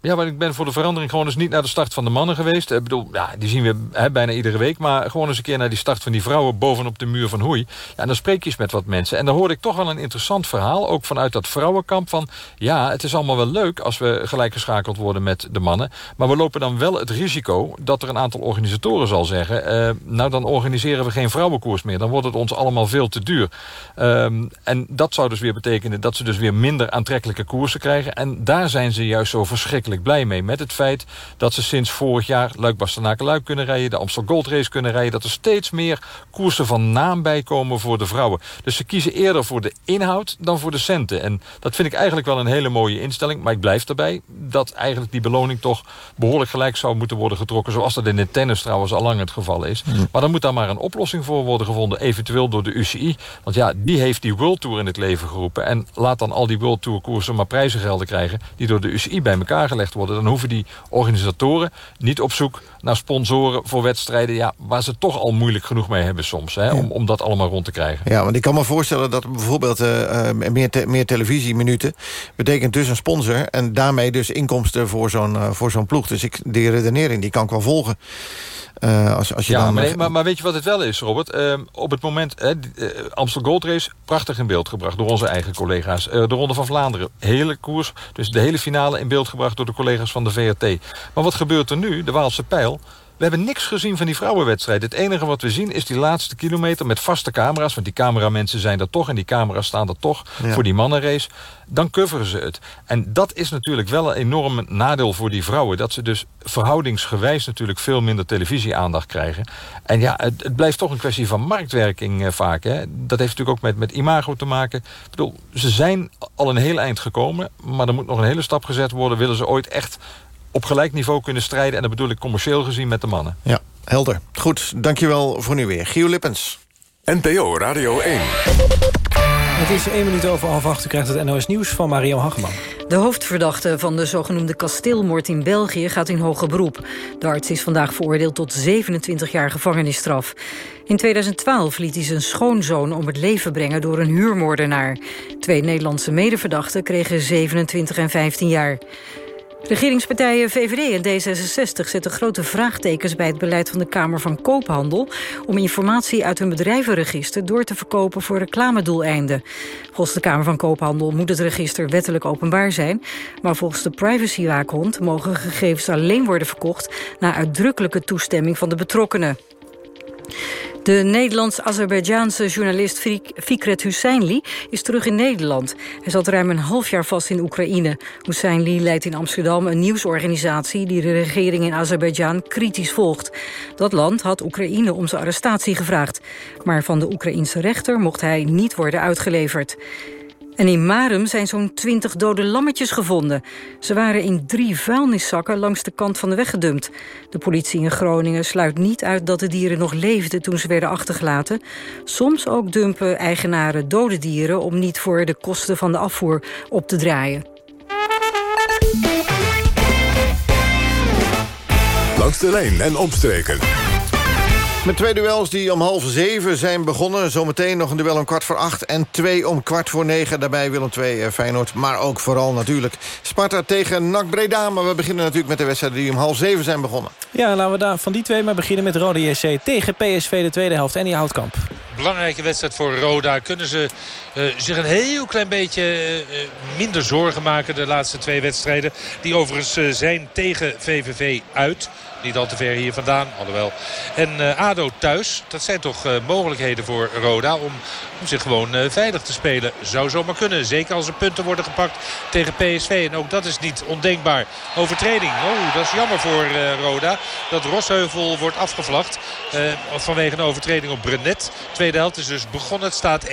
Ja, maar ik ben voor de verandering gewoon eens niet naar de start van de mannen geweest. Ik bedoel, ja, die zien we hè, bijna iedere week. Maar gewoon eens een keer naar die start van die vrouwen bovenop de muur van Hoei. Ja, en dan spreek je eens met wat mensen. En dan hoorde ik toch wel een interessant verhaal. Ook vanuit dat vrouwenkamp van... ja, het is allemaal wel leuk als we gelijk geschakeld worden met de mannen. Maar we lopen dan wel het risico dat er een aantal organisatoren zal zeggen... Uh, nou, dan organiseren we geen vrouwenkoers meer. Dan wordt het ons allemaal veel te duur. Um, en dat zou dus weer betekenen dat ze dus weer minder aantrekkelijke koersen krijgen. En daar zijn ze juist zo verschrikkelijk blij mee. Met het feit dat ze sinds vorig jaar Luik Bastenaken Luik kunnen rijden. De Amstel Gold Race kunnen rijden. Dat er steeds meer koersen van naam bij komen voor de vrouwen. Dus ze kiezen eerder voor de inhoud dan voor de centen. En dat vind ik eigenlijk wel een hele mooie instelling. Maar ik blijf erbij dat eigenlijk die beloning toch behoorlijk gelijk zou moeten worden getrokken. Zoals dat in de tennis trouwens al lang het geval is. Maar dan moet daar maar een oplossing voor worden gevonden. Eventueel door de UCI. Want ja, die heeft die World Tour in het leven geroepen. En laat dan al die World Tour koersen maar prijzengelden krijgen. Die door de UCI bij elkaar gelegd worden... dan hoeven die organisatoren niet op zoek naar sponsoren voor wedstrijden... Ja, waar ze toch al moeilijk genoeg mee hebben soms, hè, om, om dat allemaal rond te krijgen. Ja, want ik kan me voorstellen dat bijvoorbeeld uh, meer, te, meer televisieminuten... betekent dus een sponsor en daarmee dus inkomsten voor zo'n uh, voor zo'n ploeg. Dus ik, die redenering die kan ik wel volgen. Uh, als, als je ja, dan maar, maar, maar, weet je wat het wel is, Robert? Uh, op het moment, uh, Amstel Gold Race, prachtig in beeld gebracht... door onze eigen collega's. de Ronde van Vlaanderen, hele koers. Dus de hele finale in beeld gebracht door de collega's van de VRT. Maar wat gebeurt er nu? De Waalse Pijl we hebben niks gezien van die vrouwenwedstrijd. Het enige wat we zien is die laatste kilometer met vaste camera's. Want die cameramensen zijn er toch en die camera's staan er toch Ja. voor die mannenrace. Dan coveren ze het. En dat is natuurlijk wel een enorm nadeel voor die vrouwen. Dat ze dus verhoudingsgewijs natuurlijk veel minder televisieaandacht krijgen. En ja, het, het blijft toch een kwestie van marktwerking eh, vaak. Hè. Dat heeft natuurlijk ook met, met imago te maken. Ik bedoel, ze zijn al een heel eind gekomen. Maar er moet nog een hele stap gezet worden. Willen ze ooit echt op gelijk niveau kunnen strijden. En dat bedoel ik commercieel gezien met de mannen. Ja, helder. Goed, dankjewel voor nu weer. Gio Lippens. NPO Radio 1. Het is één minuut over half acht. U krijgt het NOS Nieuws van Mario Hageman. De hoofdverdachte van de zogenoemde kasteelmoord in België gaat in hoger beroep. De arts is vandaag veroordeeld tot 27 jaar gevangenisstraf. In 2012 liet hij zijn schoonzoon om het leven brengen door een huurmoordenaar. Twee Nederlandse medeverdachten kregen 27 en 15 jaar. Regeringspartijen VVD en D66 zetten grote vraagtekens bij het beleid van de Kamer van Koophandel om informatie uit hun bedrijvenregister door te verkopen voor reclamedoeleinden. Volgens de Kamer van Koophandel moet het register wettelijk openbaar zijn, maar volgens de privacywaakhond mogen gegevens alleen worden verkocht na uitdrukkelijke toestemming van de betrokkenen. De Nederlands-Azerbeidjaanse journalist Fik- Fikret Husseinli is terug in Nederland. Hij zat ruim een half jaar vast in Oekraïne. Husseinli leidt in Amsterdam een nieuwsorganisatie... die de regering in Azerbeidzjan kritisch volgt. Dat land had Oekraïne om zijn arrestatie gevraagd. Maar van de Oekraïense rechter mocht hij niet worden uitgeleverd. En in Marum zijn zo'n 20 dode lammetjes gevonden. Ze waren in drie vuilniszakken langs de kant van de weg gedumpt. De politie in Groningen sluit niet uit dat de dieren nog leefden toen ze werden achtergelaten. Soms ook dumpen eigenaren dode dieren om niet voor de kosten van de afvoer op te draaien. Langs de lijn en omstreken. Met twee duels die om half zeven zijn begonnen. Zometeen nog een duel om kwart voor acht en twee om kwart voor negen. Daarbij Willem II eh, Feyenoord, maar ook vooral natuurlijk Sparta tegen NAC Breda. Maar we beginnen natuurlijk met de wedstrijden die om half zeven zijn begonnen. Ja, laten we daar van die twee maar beginnen met Rode JC tegen PSV de tweede helft. En die Houtkamp. Belangrijke wedstrijd voor Roda. Kunnen ze eh, zich een heel klein beetje eh, minder zorgen maken de laatste twee wedstrijden. Die overigens zijn tegen VVV uit. Niet al te ver hier vandaan, alhoewel. En eh, ADO thuis, dat zijn toch eh, mogelijkheden voor Roda om, om zich gewoon eh, veilig te spelen. Zou zomaar kunnen, zeker als er punten worden gepakt tegen PSV. En ook dat is niet ondenkbaar. Overtreding, oh dat is jammer voor Roda. Dat Rosheuvel wordt afgevlacht vanwege een overtreding op Brenet. Tweede helft is dus begonnen, het staat 1-1.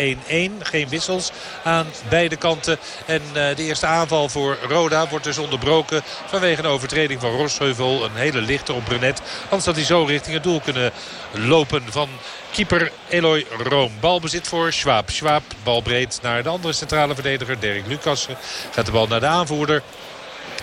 Geen wissels aan beide kanten. En de eerste aanval voor Roda wordt dus onderbroken vanwege een overtreding van Rosheuvel. Een hele lichte Brenet. Anders had hij zo richting het doel kunnen lopen van keeper Eloy Room. Balbezit voor Schwab. Schwab, bal breed naar de andere centrale verdediger Dirk Lucassen. Gaat de bal naar de aanvoerder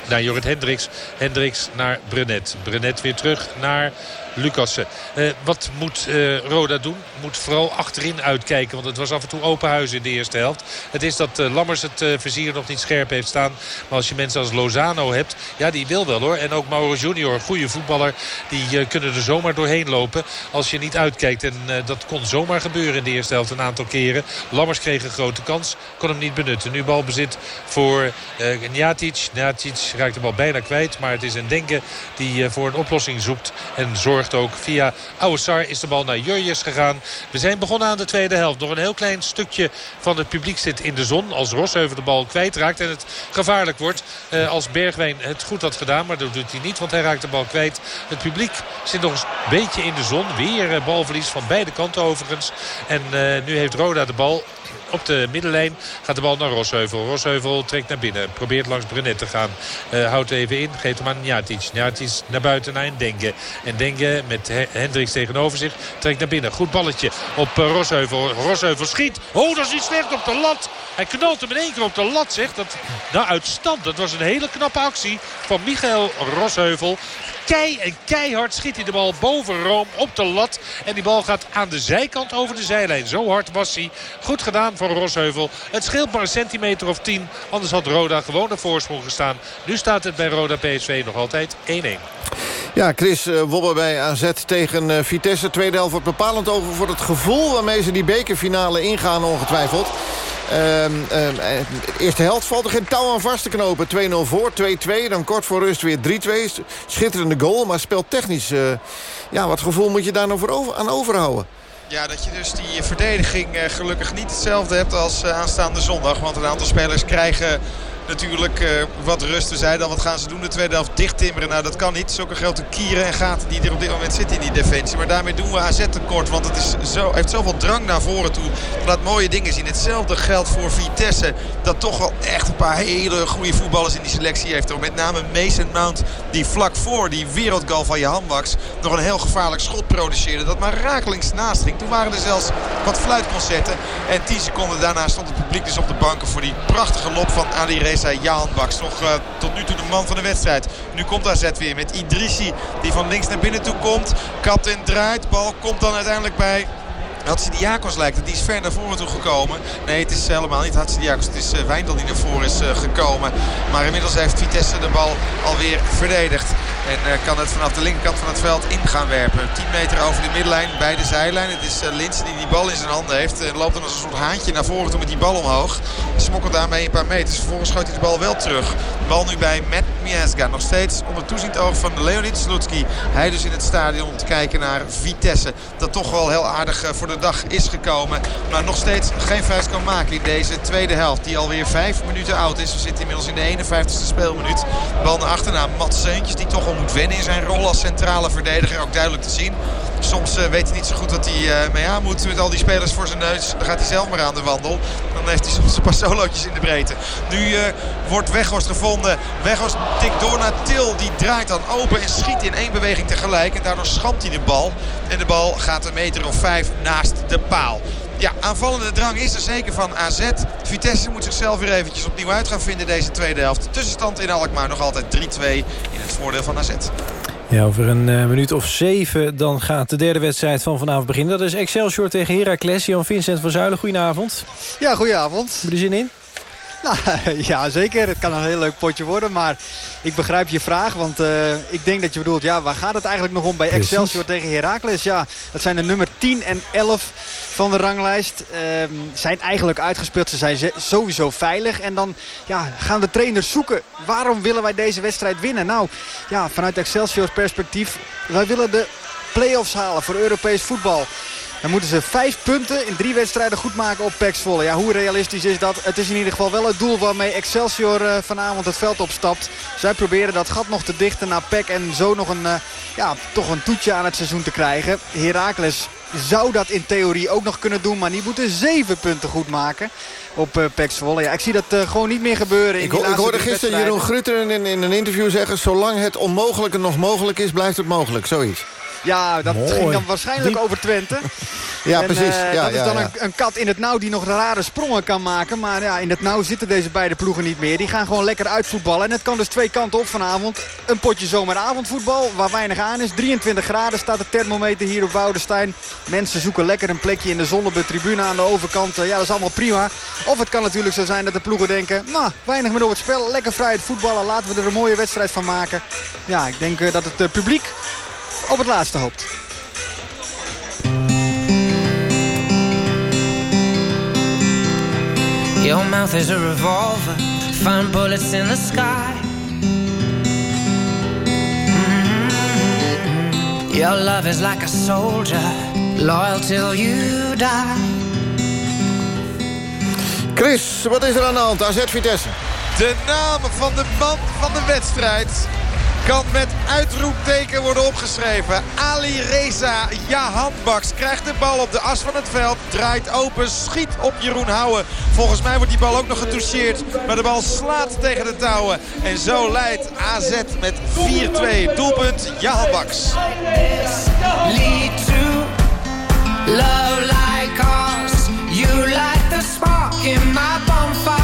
naar Jorrit Hendricks. Hendricks naar Brenet. Brenet weer terug naar Lucassen. Uh, wat moet uh, Roda doen? Moet vooral achterin uitkijken. Want het was af en toe open huis in de eerste helft. Het is dat uh, Lammers het vizier nog niet scherp heeft staan. Maar als je mensen als Lozano hebt. Ja, die wil wel hoor. En ook Mauro Junior, goede voetballer. Die kunnen er zomaar doorheen lopen. Als je niet uitkijkt. En dat kon zomaar gebeuren in de eerste helft een aantal keren. Lammers kreeg een grote kans. Kon hem niet benutten. Nu balbezit voor uh, Njatic. Njatic raakt de bal bijna kwijt. Maar het is een denken die voor een oplossing zoekt. En zorgt ook. Via Ouassar is de bal naar Jurjes gegaan. We zijn begonnen aan de tweede helft. Nog een heel klein stukje van het publiek zit in de zon. Als Rosheuvel de bal kwijtraakt en het gevaarlijk wordt. Eh, als Bergwijn het goed had gedaan. Maar dat doet hij niet, want hij raakt de bal kwijt. Het publiek zit nog een beetje in de zon. Weer eh, balverlies van beide kanten overigens. En uh, nu heeft Roda de bal op de middenlijn gaat de bal naar Rosheuvel. Rosheuvel trekt naar binnen. Probeert langs Brenet te gaan. Uh, houdt even in. Geeft hem aan Njatic. Njatic naar buiten naar Ndenge. En Ndenge met Hendricks tegenover zich trekt naar binnen. Goed balletje op uh, Rosheuvel. Rosheuvel schiet. Oh, dat is niet slecht op de lat. Hij knalt hem in één keer op de lat, zegt. Dat, nou, uitstand. Dat was een hele knappe actie van Michael Rosheuvel kei en keihard schiet hij de bal boven Room op de lat. En die bal gaat aan de zijkant over de zijlijn. Zo hard was hij. Goed gedaan van Rosheuvel. Het scheelt maar een centimeter of tien. Anders had Roda gewoon een voorsprong gestaan. Nu staat het bij Roda PSV nog altijd 1-1. Ja, Chris uh, Wobbe bij AZ tegen uh, Vitesse. Tweede helft wordt bepalend over voor het gevoel... waarmee ze die bekerfinale ingaan ongetwijfeld. Uh, uh, eerste helft valt er geen touw aan vast te knopen. 2-0 voor, 2-2. Dan kort voor rust weer 3-2. Schitterende goal, maar speelt technisch... Uh, ja, wat gevoel moet je daar nou voor over, aan overhouden? Ja, dat je dus die verdediging gelukkig niet hetzelfde hebt als aanstaande zondag. Want een aantal spelers krijgen natuurlijk uh, wat rust. We zeiden wat gaan ze doen? De tweede helft dicht timmeren. Nou, dat kan niet. Zulke grote kieren en gaten die er op dit moment zitten in die defensie. Maar daarmee doen we AZ tekort. Want het is zo, heeft zoveel drang naar voren toe. Laat mooie dingen zien. Hetzelfde geldt voor Vitesse. Dat toch wel echt een paar hele goede voetballers in die selectie heeft. Met name Mason Mount. Die vlak voor die wereldgal van Johan Baks nog een heel gevaarlijk schot produceerde. Dat maar rakelings naast ging. Toen waren er zelfs wat fluitconcerten. En 10 seconden daarna stond het publiek dus op de banken voor die prachtige lop van Ali Reza zei Jaan Baks. Nog uh, tot nu toe de man van de wedstrijd. Nu komt AZ weer met Idrissi die van links naar binnen toe komt. Kapt en draait. Bal komt dan uiteindelijk bij Hatsidiakos lijkt het. Die is ver naar voren toe gekomen. Nee, het is helemaal niet Hatsidiakos. Het is uh, Wijndal die naar voren is uh, gekomen. Maar inmiddels heeft Vitesse de bal alweer verdedigd. En kan het vanaf de linkerkant van het veld in gaan werpen. 10 meter over de middenlijn bij de zijlijn. Het is Linsen die die bal in zijn handen heeft. En loopt dan als een soort haantje naar voren toe met die bal omhoog. Smokkelt daarmee een paar meters. Vervolgens schoot hij de bal wel terug. De bal nu bij Matt Miesga. Nog steeds onder toezicht oog van Leonid Slutski. Hij dus in het stadion om te kijken naar Vitesse. Dat toch wel heel aardig voor de de dag is gekomen. Maar nog steeds geen vuist kan maken in deze tweede helft. Die alweer vijf minuten oud is. We zitten inmiddels in de 51ste speelminuut. Bal naar achterna Mats Seuntjes die toch al moet wennen in zijn rol als centrale verdediger. Ook duidelijk te zien. Soms uh, weet hij niet zo goed wat hij uh, mee aan moet met al die spelers voor zijn neus. Dan gaat hij zelf maar aan de wandel. Dan heeft hij soms een paar solootjes in de breedte. Nu uh, wordt Weghorst gevonden. Weghorst tikt door naar Til. Die draait dan open en schiet in één beweging tegelijk. En daardoor schamt hij de bal. En de bal gaat een meter of vijf naast de paal. Ja, aanvallende drang is er zeker van AZ. Vitesse moet zichzelf weer eventjes opnieuw uit gaan vinden deze tweede helft. Tussenstand in Alkmaar nog altijd 3-2 in het voordeel van AZ. Ja, over een uh, minuut of zeven dan gaat de derde wedstrijd van vanavond beginnen. Dat is Excelsior tegen Heracles. Jan Vincent van Zuilen, goedenavond. Ja, goedenavond. Heb je er zin in? Nou, [laughs] ja, zeker. Het kan een heel leuk potje worden. Maar ik begrijp je vraag. Want uh, ik denk dat je bedoelt, ja, waar gaat het eigenlijk nog om bij Excelsior tegen Heracles? Ja, dat zijn de nummer 10 en 11 van de ranglijst. Uh, zijn eigenlijk uitgespeeld. Ze zijn sowieso veilig. En dan ja, gaan de trainers zoeken. Waarom willen wij deze wedstrijd winnen? Nou, ja, vanuit Excelsiors perspectief. Wij willen de play-offs halen voor Europees voetbal. Dan moeten ze vijf punten in drie wedstrijden goed maken op PEC Zwolle. Ja, hoe realistisch is dat? Het is in ieder geval wel het doel waarmee Excelsior uh, vanavond het veld opstapt. Zij proberen dat gat nog te dichten naar PEC en zo nog een, uh, ja, toch een toetje aan het seizoen te krijgen. Heracles zou dat in theorie ook nog kunnen doen. Maar die moeten zeven punten goed maken op uh, Pek Zwolle. Ja, ik zie dat uh, gewoon niet meer gebeuren. In ik, die ik hoorde gisteren Jeroen Grutter in, in, een interview zeggen... zolang het onmogelijke nog mogelijk is, blijft het mogelijk. Zoiets. Ja, dat Mooi. ging dan waarschijnlijk over Twente. [laughs] ja, en, precies. Uh, ja, dat is ja, dan ja. Een, een, kat in het nauw die nog rare sprongen kan maken. Maar ja, in het nauw zitten deze beide ploegen niet meer. Die gaan gewoon lekker uitvoetballen. En het kan dus twee kanten op vanavond. Een potje zomeravondvoetbal waar weinig aan is. 23 graden staat het thermometer hier op Woudenstein. Mensen zoeken lekker een plekje in de zon op de tribune aan de overkant. Ja, dat is allemaal prima. Of het kan natuurlijk zo zijn dat de ploegen denken... nou, weinig meer op het spel. Lekker vrij het voetballen. Laten we er een mooie wedstrijd van maken. Ja, ik denk uh, dat het publiek op het laatste hoopt. Your mouth is a revolver, find bullets in the sky. Mm-hmm. Your love is like a soldier, loyal till you die. Chris, wat is er aan de hand? AZ Vitesse. De naam van de man van de wedstrijd kan met uitroepteken worden opgeschreven. Ali Reza Jahanbaks krijgt de bal op de as van het veld. Draait open, schiet op Jeroen Houwen. Volgens mij wordt die bal ook nog getoucheerd. Maar de bal slaat tegen de touwen. En zo leidt AZ met 4-2. Doelpunt to love like. You the spark in my bonfire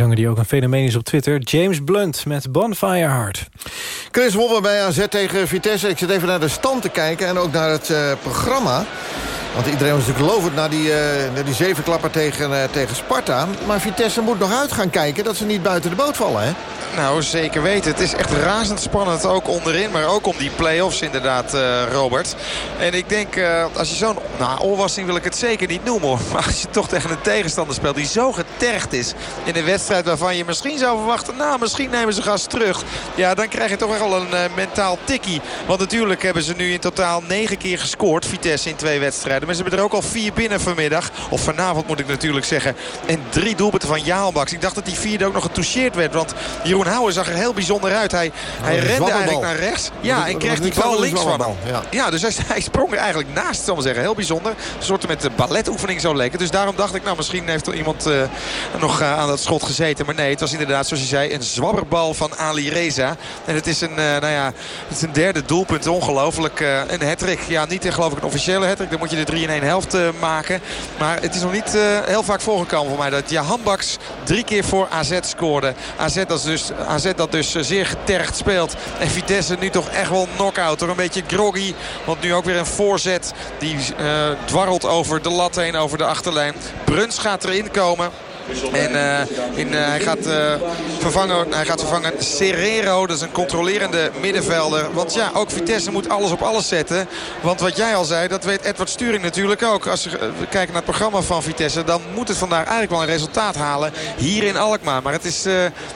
Zanger die ook een fenomeen is op Twitter. James Blunt met Bonfire Heart. Chris Wobber bij AZ tegen Vitesse. Ik zit even naar de stand te kijken en ook naar het uh, programma. Want iedereen was natuurlijk lovend naar die, uh, naar die zevenklapper tegen, uh, tegen Sparta. Maar Vitesse moet nog uit gaan kijken dat ze niet buiten de boot vallen, hè? Nou, zeker weten. Het is echt razendspannend ook onderin. Maar ook om die play-offs inderdaad, uh, Robert. En ik denk, als je zo'n... Nou, onwassing wil ik het zeker niet noemen hoor. [laughs] Maar als je toch tegen een tegenstander speelt die zo getergd is... in een wedstrijd waarvan je misschien zou verwachten... nou, misschien nemen ze gas terug. Ja, dan krijg je toch al een mentaal tikkie. Want natuurlijk hebben ze nu in totaal negen keer gescoord. Vitesse in twee wedstrijden. Maar ze hebben er ook al vier binnen vanmiddag. Of vanavond moet ik natuurlijk zeggen. En drie doelpunten van Jaalbaks. Ik dacht dat die vierde ook nog getoucheerd werd. Want Jeroen Houwer zag er heel bijzonder uit. Hij, hij rende eigenlijk naar rechts. Ja, en kreeg die bal links van hem. Ja. ja, dus hij, [laughs] hij, sprong er eigenlijk naast, zal maar zeggen. Heel bijzonder. Een soort met de balletoefening zo leek het. Dus daarom dacht ik, nou misschien heeft er iemand uh, nog uh, aan dat schot gezeten. Maar nee, het was inderdaad, zoals je zei, een zwabberbal van Ali Reza. En het is een, uh, nou ja, het is een derde doelpunt. Ongelooflijk. een hattrick. Ja, niet geloof ik een officiële hattrick. Dan moet je de 3 in 1 helft maken. Maar het is nog niet heel vaak voorgekomen voor mij dat Jahan Baks drie keer voor AZ scoorde. AZ dat dus, AZ dat dus zeer getergd speelt. En Vitesse nu toch echt wel knock-out. Door een beetje groggy. Want nu ook weer een voorzet. Die uh, dwarrelt over de lat heen, over de achterlijn. Bruns gaat erin komen. En uh, in, uh, hij, gaat, uh, vervangen, hij gaat vervangen Serrero. Dat is een controlerende middenvelder. Want ja, ook Vitesse moet alles op alles zetten. Want wat jij al zei, dat weet Edward Sturing natuurlijk ook. Als we kijken naar het programma van Vitesse... dan moet het vandaag eigenlijk wel een resultaat halen. Hier in Alkmaar. Maar het is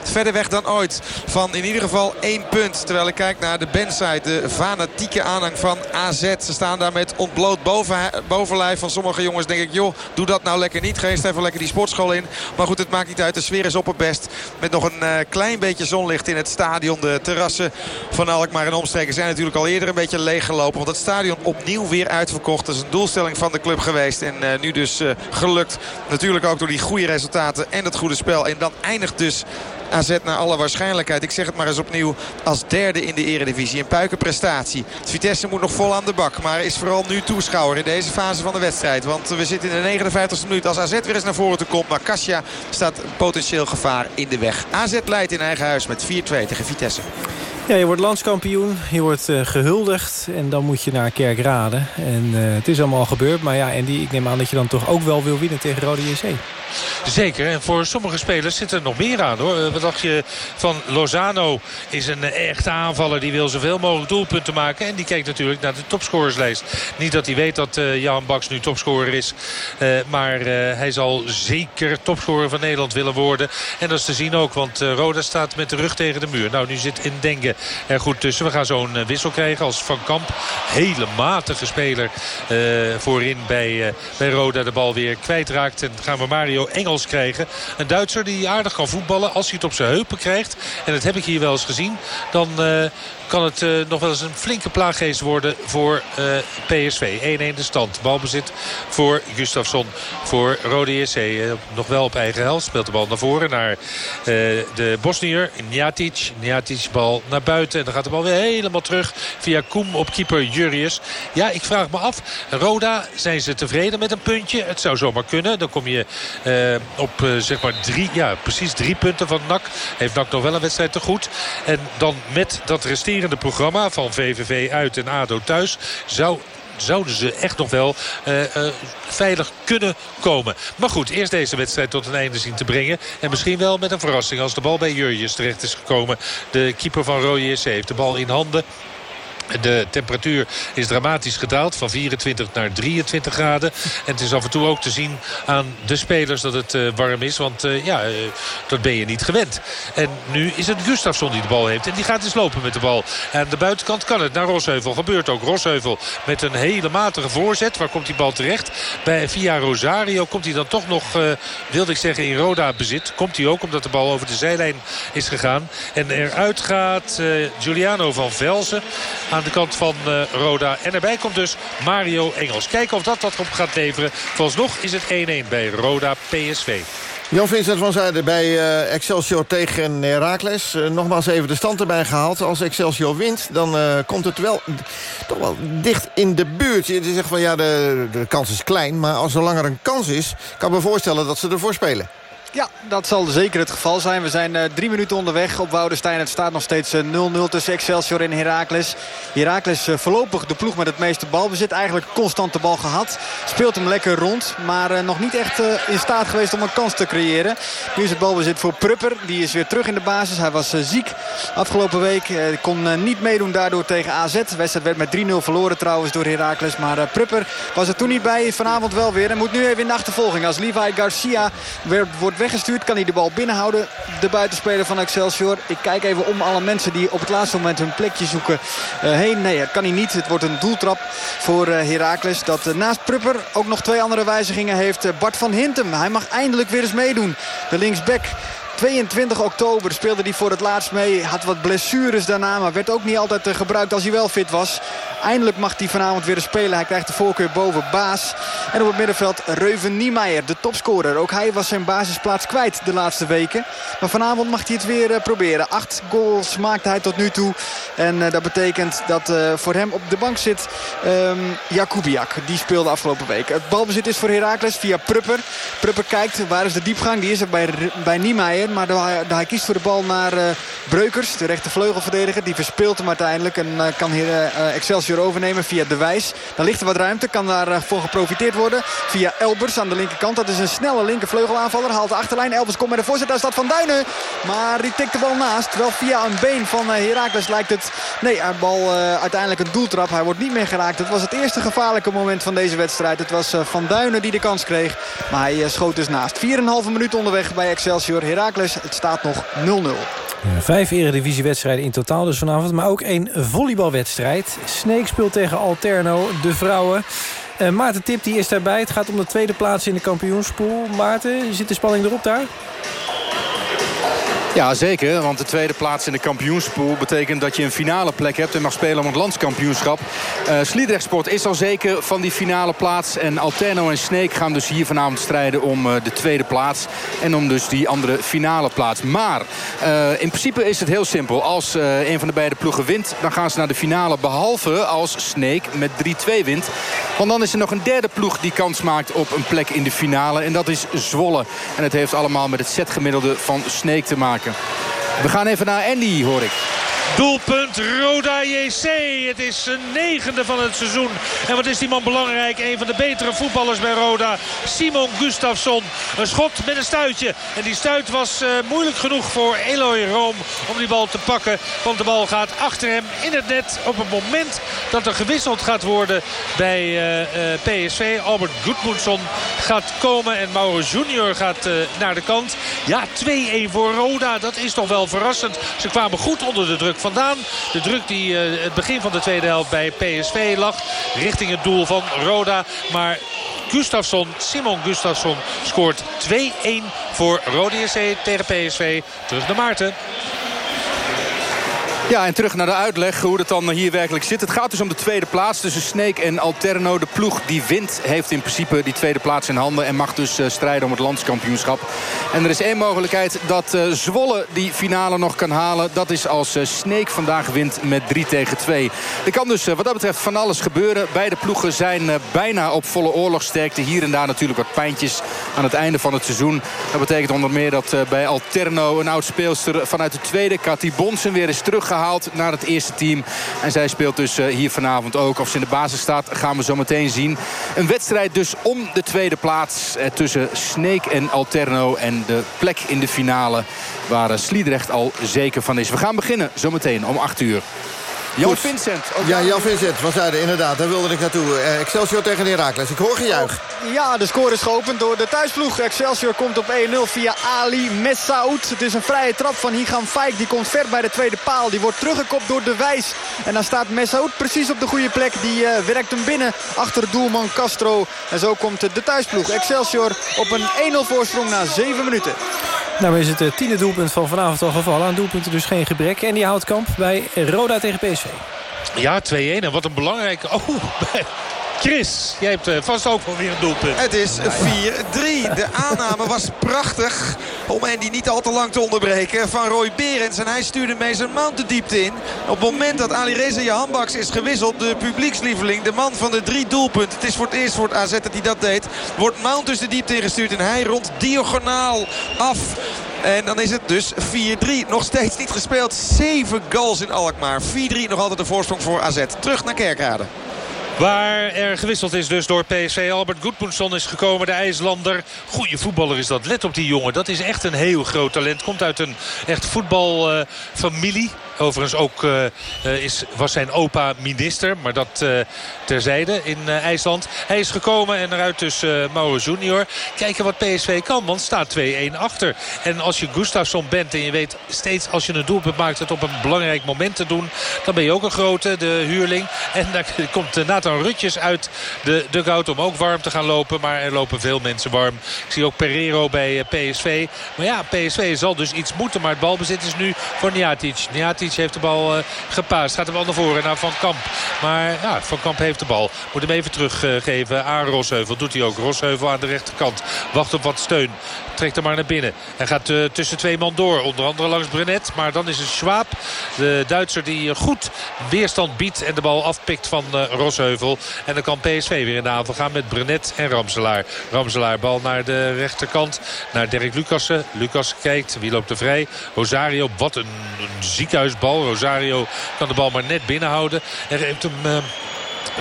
verder weg dan ooit. Van in ieder geval één punt. Terwijl ik kijk naar de bandside. De fanatieke aanhang van AZ. Ze staan daar met ontbloot boven, bovenlijf van sommige jongens. Denk ik, joh, doe dat nou lekker niet. Geef even lekker die sportschool in. Maar goed, het maakt niet uit. De sfeer is op het best. Met nog een uh, klein beetje zonlicht in het stadion. De terrassen van Alkmaar en omstreken zijn natuurlijk al eerder een beetje leeggelopen. Want het stadion opnieuw weer uitverkocht. Dat is een doelstelling van de club geweest. En uh, nu dus uh, gelukt. Natuurlijk ook door die goede resultaten en het goede spel. En dan eindigt dus AZ naar alle waarschijnlijkheid. Ik zeg het maar eens opnieuw als derde in de eredivisie. Een puikenprestatie. Vitesse moet nog vol aan de bak. Maar is vooral nu toeschouwer in deze fase van de wedstrijd. Want we zitten in de 59e minuut als AZ weer eens naar voren te komt. Maar Kasia staat potentieel gevaar in de weg. AZ leidt in eigen huis met 4-2 tegen Vitesse. Ja, je wordt landskampioen, je wordt uh, gehuldigd en dan moet je naar Kerkrade. En uh, het is allemaal al gebeurd, maar ja, die, ik neem aan dat je dan toch ook wel wil winnen tegen Rode JC. Zeker, en voor sommige spelers zit er nog meer aan hoor. Wat dacht je van Lozano is een echte aanvaller. Die wil zoveel mogelijk doelpunten maken. En die kijkt natuurlijk naar de topscorerslijst. Niet dat hij weet dat uh, Jan Baks nu topscorer is. Maar hij zal zeker topscorer van Nederland willen worden. En dat is te zien ook, want Roda staat met de rug tegen de muur. Nou, nu zit Indenge er goed tussen. We gaan zo'n wissel krijgen als Van Kamp. Hele matige speler voorin bij, bij Roda de bal weer kwijtraakt. En gaan we Mario Engels krijgen. Een Duitser die aardig kan voetballen als hij het op zijn heupen krijgt. En dat heb ik hier wel eens gezien. Dan kan het uh, nog wel eens een flinke plaaggeest worden voor uh, PSV. 1-1 de stand. Balbezit voor Gustafsson. Voor Rode JC. nog wel op eigen helft. Speelt de bal naar voren naar de Bosnier. Njatic. Njatic bal naar buiten. En dan gaat de bal weer helemaal terug via Koem op keeper Jurrius. Ja, ik vraag me af. Roda, zijn ze tevreden met een puntje? Het zou zomaar kunnen. Dan kom je op zeg maar drie, ja, precies drie punten van NAC. Heeft NAC nog wel een wedstrijd te goed. En dan met dat resterende programma van VVV uit en ADO thuis... zou zouden ze echt nog wel uh, uh, veilig kunnen komen. Maar goed, eerst deze wedstrijd tot een einde zien te brengen. En misschien wel met een verrassing als de bal bij Jurjes terecht is gekomen. De keeper van Rode JC heeft de bal in handen. De temperatuur is dramatisch gedaald. Van 24 naar 23 graden. En het is af en toe ook te zien aan de spelers dat het uh, warm is. Want uh, ja, uh, dat ben je niet gewend. En nu is het Gustafsson die de bal heeft. En die gaat dus lopen met de bal. En aan de buitenkant kan het naar Rosheuvel. Gebeurt ook. Rosheuvel met een hele matige voorzet. Waar komt die bal terecht? Bij, via Rosario komt hij dan toch nog, wilde ik zeggen, in Roda bezit. Komt hij ook omdat de bal over de zijlijn is gegaan. En eruit gaat Giuliano van Velzen aan de kant van uh, Roda. En erbij komt dus Mario Engels. Kijken of dat wat op gaat leveren. Vooralsnog is het 1-1 bij Roda PSV. Jan-Vincent van Zuiden bij uh, Excelsior tegen Heracles. Uh, nogmaals even de stand erbij gehaald. Als Excelsior wint, dan komt het wel toch wel dicht in de buurt. Je zegt van ja, de, de kans is klein. Maar als er langer een kans is, kan ik me voorstellen dat ze ervoor spelen. Ja, dat zal zeker het geval zijn. We zijn uh, drie minuten onderweg op Woudenstein. Het staat nog steeds 0-0 uh, tussen Excelsior en Heracles. Heracles uh, voorlopig de ploeg met het meeste balbezit. Eigenlijk constant de bal gehad. Speelt hem lekker rond. Maar nog niet echt in staat geweest om een kans te creëren. Nu is het balbezit voor Prupper. Die is weer terug in de basis. Hij was ziek afgelopen week. kon niet meedoen daardoor tegen AZ. De wedstrijd werd met 3-0 verloren trouwens door Heracles. Maar Prupper was er toen niet bij. Vanavond wel weer. En moet nu even in de achtervolging. Als Levi Garcia wordt weggestuurd. Kan hij de bal binnenhouden. De buitenspeler van Excelsior. Ik kijk even om alle mensen die op het laatste moment hun plekje zoeken uh, heen. Nee, dat kan hij niet. Het wordt een doeltrap voor uh. Dat uh, naast Prupper ook nog twee andere wijzigingen heeft. Bart van Hintem. Hij mag eindelijk weer eens meedoen. De linksback. 22 oktober speelde hij voor het laatst mee. Had wat blessures daarna, maar werd ook niet altijd gebruikt als hij wel fit was. Eindelijk mag hij vanavond weer spelen. Hij krijgt de voorkeur boven Baas. En op het middenveld Reuven Niemeyer, de topscorer. Ook hij was zijn basisplaats kwijt de laatste weken. Maar vanavond mag hij het weer uh, proberen. Acht goals maakte hij tot nu toe. En uh, dat betekent dat uh, voor hem op de bank zit um, Jakubiak. Die speelde afgelopen week. Het balbezit is voor Heracles via Prupper. Prupper kijkt, waar is de diepgang? Die is er bij, bij Niemeyer. Maar hij kiest voor de bal naar Breukers, de rechtervleugelverdediger. Die verspeelt hem uiteindelijk en kan hier Excelsior overnemen via De Wijs. Dan ligt er wat ruimte. Kan daarvoor geprofiteerd worden. Via Elbers aan de linkerkant. Dat is een snelle linkervleugelaanvaller. Haalt de achterlijn. Elbers komt met de voorzet. Daar staat Van Duinen. Maar die tikt de bal naast. Wel via een been van Heracles lijkt het... Nee, een bal uh, uiteindelijk een doeltrap. Hij wordt niet meer geraakt. Het was het eerste gevaarlijke moment van deze wedstrijd. Het was Van Duinen die de kans kreeg. Maar hij schoot dus naast. 4,5 minuut onderweg bij Excelsior. Heracles, het staat nog 0-0. Vijf eredivisiewedstrijden in totaal dus vanavond. Maar ook één volleybalwedstrijd. Sneek speelt tegen Alterno, de vrouwen. Uh, Maarten Tip die is daarbij. Het gaat om de tweede plaats in de kampioenspool. Maarten, zit de spanning erop daar? Ja, zeker. Want de tweede plaats in de kampioenspool betekent dat je een finale plek hebt... en mag spelen om het landskampioenschap. Uh, Sliedrecht Sport is al zeker van die finale plaats. En Alterno en Sneek gaan dus hier vanavond strijden om uh, de tweede plaats. En om dus die andere finale plaats. Maar uh, in principe is het heel simpel. Als een van de beide ploegen wint, dan gaan ze naar de finale. Behalve als Sneek met 3-2 wint. Want dan is er nog een derde ploeg die kans maakt op een plek in de finale. En dat is Zwolle. En het heeft allemaal met het setgemiddelde van Sneek te We gaan even naar Andy, hoor ik. Doelpunt Roda JC. Het is zijn negende van het seizoen. En wat is die man belangrijk? Een van de betere voetballers bij Roda. Simon Gustafsson. Een schot met een stuitje. En die stuit was uh, moeilijk genoeg voor Eloy Room om die bal te pakken. Want de bal gaat achter hem in het net op het moment dat er gewisseld gaat worden bij uh, uh, PSV. Albert Gudmundsson gaat komen en Mauro Junior gaat naar de kant. Ja, 2-1 voor Roda. Dat is toch wel verrassend. Ze kwamen goed onder de druk vandaan. De druk die uh, het begin van de tweede helft bij PSV lag. Richting het doel van Roda. Maar Gustafsson, Simon Gustafsson scoort 2-1 voor Roda JC tegen PSV. Terug naar Maarten. Ja, en terug naar de uitleg hoe het dan hier werkelijk zit. Het gaat dus om de tweede plaats tussen Sneek en Alterno. De ploeg die wint heeft in principe die tweede plaats in handen... en mag dus uh, strijden om het landskampioenschap. En er is één mogelijkheid dat uh, Zwolle die finale nog kan halen. Dat is als uh, Sneek vandaag wint met 3 tegen 2. Er kan dus wat dat betreft van alles gebeuren. Beide ploegen zijn bijna op volle oorlogsterkte. Hier en daar natuurlijk wat pijntjes aan het einde van het seizoen. Dat betekent onder meer dat bij Alterno een oud speelster vanuit de tweede... Cathy Bonsen weer is teruggegaan gehaald naar het eerste team. En zij speelt dus uh, hier vanavond ook. Of ze in de basis staat, gaan we zo meteen zien. Een wedstrijd dus om de tweede plaats uh, tussen Sneek en Alterno. En de plek in de finale waar uh, Sliedrecht al zeker van is. We gaan beginnen zometeen om 8 uur. Jan Vincent. Ja, Jan Vincent van Zuiden, inderdaad. Daar wilde ik naartoe. Uh, Excelsior tegen Heracles. Ik hoor gejuich. Ja, de score is geopend door de thuisploeg. Excelsior komt op 1-0 via Ali Messaoud. Het is een vrije trap van Higam Faik. Die komt ver bij de tweede paal. Die wordt teruggekopt door De Wijs. En dan staat Messaoud precies op de goede plek. Die uh, werkt hem binnen achter de doelman Castro. En zo komt de thuisploeg. Excelsior op een 1-0 voorsprong na 7 minuten. Nou is het uh, tiende doelpunt van vanavond al gevallen. Aan doelpunten dus geen gebrek. En die houdt kamp bij Roda tegen PSV. Ja, 2-1. En wat een belangrijke... Oh, [laughs] Chris, jij hebt eh, vast ook wel weer een doelpunt. Het is 4-3. De aanname was prachtig. Om Andy niet al te lang te onderbreken. Van Roy Berends. En hij stuurde Mason Mount de diepte in. Op het moment dat Ali Reza Jahanbaks is gewisseld. De publiekslieveling. De man van de drie doelpunten. Het is voor het eerst voor het AZ dat hij dat deed. Wordt Mount dus de diepte ingestuurd. En hij rond diagonaal af. En dan is het dus 4-3. Nog steeds niet gespeeld. 7 goals in Alkmaar. 4-3 nog altijd de voorsprong voor AZ. Terug naar Kerkrade. Waar er gewisseld is dus door PSV. Albert Goedmundsson is gekomen, de IJslander. Goeie voetballer is dat. Let op die jongen. Dat is echt een heel groot talent. Komt uit een echt voetbalfamilie. Overigens ook uh, is, was zijn opa minister. Maar dat uh, terzijde in IJsland. Hij is gekomen en eruit dus Mauro Junior. Kijken wat PSV kan. Want staat 2-1 achter. En als je Gustafsson bent en je weet steeds als je een doelpunt maakt... het op een belangrijk moment te doen. Dan ben je ook een grote, de huurling. En daar [laughs] komt Nathan Rutjes uit de dugout om ook warm te gaan lopen. Maar er lopen veel mensen warm. Ik zie ook Pereiro bij PSV. Maar ja, PSV zal dus iets moeten. Maar het balbezit is nu voor Niatic. Niatic heeft de bal uh, gepaast. Gaat de bal naar voren naar Van Kamp. Maar ja, Van Kamp heeft de bal. Moet hem even teruggeven aan Rosheuvel. Doet hij ook. Rosheuvel aan de rechterkant. Wacht op wat steun. Trekt hem maar naar binnen. En gaat uh, tussen twee man door. Onder andere langs Brenet. Maar dan is het Schwab. De Duitser die goed weerstand biedt. En de bal afpikt van Rosheuvel. En dan kan PSV weer in de aanval gaan met Brenet en Ramselaar. Ramselaar bal naar de rechterkant. Naar Dirk Lucassen. Lucas kijkt. Wie loopt er vrij? Rosario. Wat een, een ziekenhuisbal. Rosario kan de bal maar net binnenhouden. En geeft hem...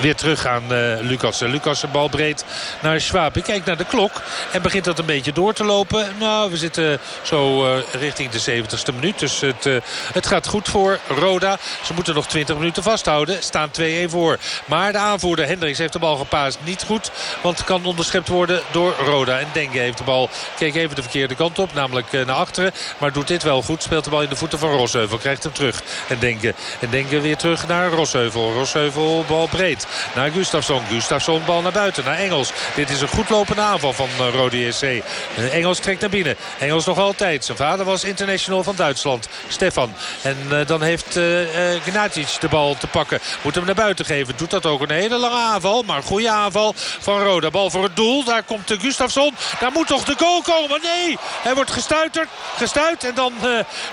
Weer terug aan uh, Lucas. Lucas een bal breed naar Schwab. Ik kijk naar de klok en begint dat een beetje door te lopen. Nou, we zitten zo uh, richting de 70ste minuut. Dus het, het gaat goed voor Roda. Ze moeten nog 20 minuten vasthouden. Staan 2-1 voor. Maar de aanvoerder Hendricks heeft de bal gepaast. Niet goed, want kan onderschept worden door Roda. En Dengue heeft de bal, keek even de verkeerde kant op. Namelijk naar achteren. Maar doet dit wel goed. Speelt de bal in de voeten van Rosheuvel. Krijgt hem terug. En Dengue. En Dengue weer terug naar Rosheuvel. Rosheuvel bal breed naar Gustafsson. Gustafsson bal naar buiten, naar Engels. Dit is een goed lopende aanval van uh, Rode SC. Engels trekt naar binnen. Engels nog altijd. Zijn vader was international van Duitsland. Stefan. En uh, dan heeft uh, Gnatic de bal te pakken. Moet hem naar buiten geven. Doet dat ook een hele lange aanval. Maar een goede aanval van Roda. Bal voor het doel. Daar komt uh, Gustafsson. Daar moet toch de goal komen. Nee, hij wordt gestuiterd. Gestuit. En dan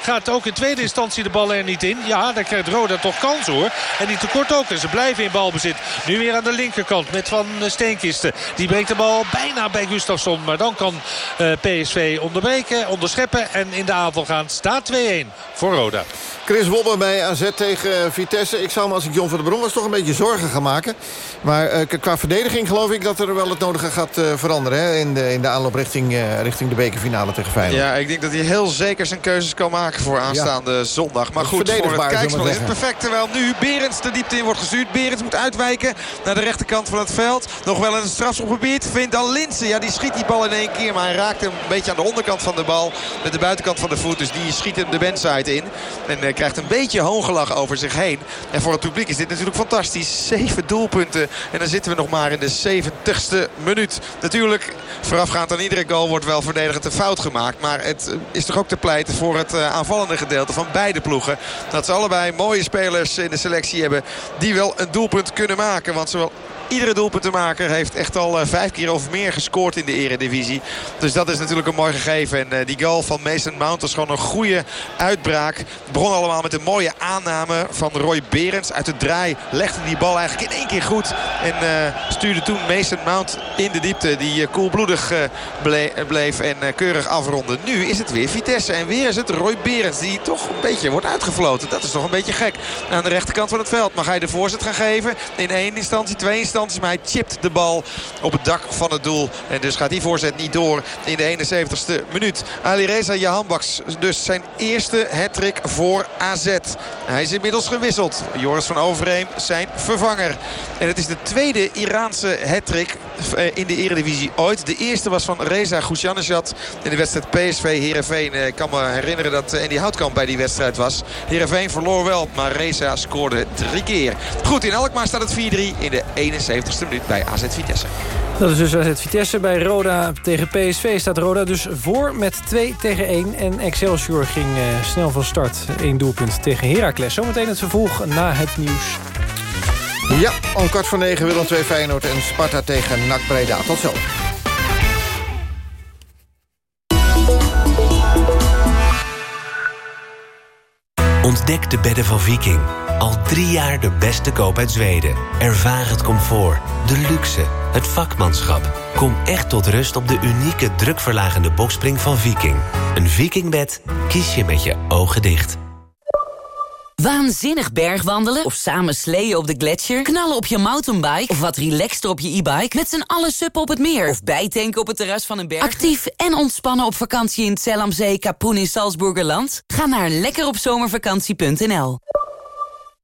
gaat ook in tweede instantie de bal er niet in. Ja, dan krijgt Roda toch kans hoor. En niet tekort ook. En ze blijven in balbezit. Nu weer aan de linkerkant met Van Steenkisten. Die brengt de bal bijna bij Gustafsson. Maar dan kan uh, PSV onderbreken, onderscheppen en in de aanval gaan. Staat 2-1 voor Roda. Chris Wobber bij AZ tegen Vitesse. Ik zou me als ik John van der Bron was toch een beetje zorgen gaan maken. Maar uh, qua verdediging geloof ik dat er wel het nodige gaat uh, veranderen. Hè? In, de, in de aanloop richting, uh, richting de bekerfinale tegen Feyenoord. Ja, ik denk dat hij heel zeker zijn keuzes kan maken voor aanstaande ja. zondag. Maar goed, voor het kijkspel is het perfect. Terwijl nu Berends de diepte in wordt gestuurd. Berends moet uitwijken naar de rechterkant van het veld. Nog wel een strafschopgebied. Vindt dan Linsen. Ja, die schiet die bal in één keer. Maar hij raakt hem een beetje aan de onderkant van de bal. Met de buitenkant van de voet. Dus die schiet hem de bandside in. En krijgt een beetje hoongelach over zich heen. En voor het publiek is dit natuurlijk fantastisch. Zeven doelpunten. En dan zitten we nog maar in de 70ste minuut. Natuurlijk, voorafgaand aan iedere goal wordt wel verdedigend een fout gemaakt. Maar het is toch ook te pleiten voor het aanvallende gedeelte van beide ploegen. Dat ze allebei mooie spelers in de selectie hebben. Die wel een doelpunt kunnen maken. Want zowel iedere doelpuntenmaker heeft echt al uh, vijf keer of meer gescoord in de eredivisie. Dus dat is natuurlijk een mooi gegeven. En uh, die goal van Mason Mount was gewoon een goede uitbraak. Begon allemaal met een mooie aanname van Roy Berends. Uit de draai legde die bal eigenlijk in één keer goed. En uh, stuurde toen Mason Mount in de diepte. Die koelbloedig ble bleef en keurig afronde. Nu is het weer Vitesse. En weer is het Roy Berends die toch een beetje wordt uitgefloten. Dat is toch een beetje gek. Aan de rechterkant van het veld mag hij de voorzet gaan geven. In één instantie, twee instanties. Maar hij chipt de bal op het dak van het doel. En dus gaat die voorzet niet door in de 71ste minuut. Ali Reza Jahanbaks dus zijn eerste hattrick voor AZ. Hij is inmiddels gewisseld. Joris van Overheem zijn vervanger. En het is de tweede Iraanse hattrick in de eredivisie ooit. De eerste was van Reza Gouchanejad in de wedstrijd PSV Heerenveen. Ik kan me herinneren dat Andy Houtkamp bij die wedstrijd was. Heerenveen verloor wel, maar Reza scoorde drie keer. Goed, in Alkmaar staat het 4-3 in de 71ste minuut bij AZ Vitesse. Dat is dus AZ Vitesse. Bij Roda tegen PSV staat Roda dus voor met 2 tegen 1. En Excelsior ging snel van start. Eén doelpunt tegen Heracles. Zometeen het vervolg na het nieuws. Ja, om kwart voor negen Willem 2 Feyenoord en Sparta tegen NAC Breda. Tot zo. Ontdek de bedden van Viking. Al drie jaar de beste koop uit Zweden. Ervaar het comfort, de luxe, het vakmanschap. Kom echt tot rust op de unieke drukverlagende bokspring van Viking. Een Vikingbed kies je met je ogen dicht. Waanzinnig bergwandelen of samen sleeën op de gletsjer... knallen op je mountainbike of wat relaxter op je e-bike... met z'n allen suppen op het meer of bijtanken op het terras van een berg. Actief en ontspannen op vakantie in Zellamzee, Kapoen in Salzburgerland? Ga naar lekkeropzomervakantie.nl.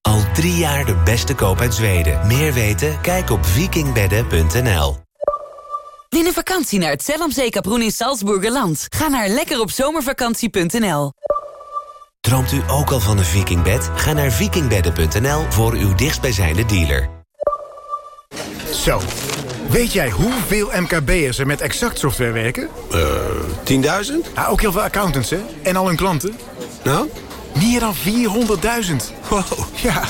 Al drie jaar de beste koop uit Zweden. Meer weten? Kijk op vikingbedden.nl. Win een vakantie naar het Zellamzee Kaproen in Salzburgerland. Ga naar lekkeropzomervakantie.nl. Droomt u ook al van een vikingbed? Ga naar vikingbedden.nl voor uw dichtstbijzijnde dealer. Zo, weet jij hoeveel MKB'ers er met Exact software werken? Eh, 10.000? Ja, ook heel veel accountants, hè? En al hun klanten. Nou? Meer dan 400.000. Wow. Ja.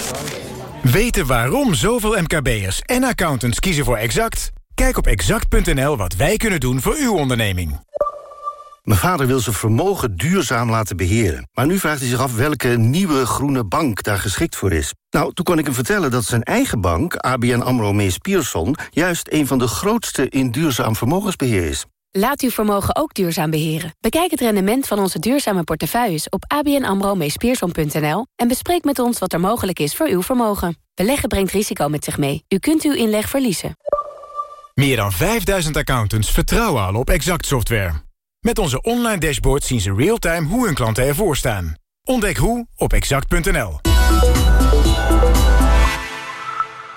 Weten waarom zoveel MKB'ers en accountants kiezen voor Exact? Kijk op exact.nl wat wij kunnen doen voor uw onderneming. Mijn vader wil zijn vermogen duurzaam laten beheren. Maar nu vraagt hij zich af welke nieuwe groene bank daar geschikt voor is. Nou, toen kon ik hem vertellen dat zijn eigen bank, ABN AMRO Mees Pierson... juist een van de grootste in duurzaam vermogensbeheer is. Laat uw vermogen ook duurzaam beheren. Bekijk het rendement van onze duurzame portefeuilles op abnamro en bespreek met ons wat er mogelijk is voor uw vermogen. Beleggen brengt risico met zich mee. U kunt uw inleg verliezen. Meer dan 5000 accountants vertrouwen al op Exact software. Met onze online dashboard zien ze real-time hoe hun klanten ervoor staan. Ontdek hoe op exact.nl.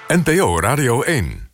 NPO Radio 1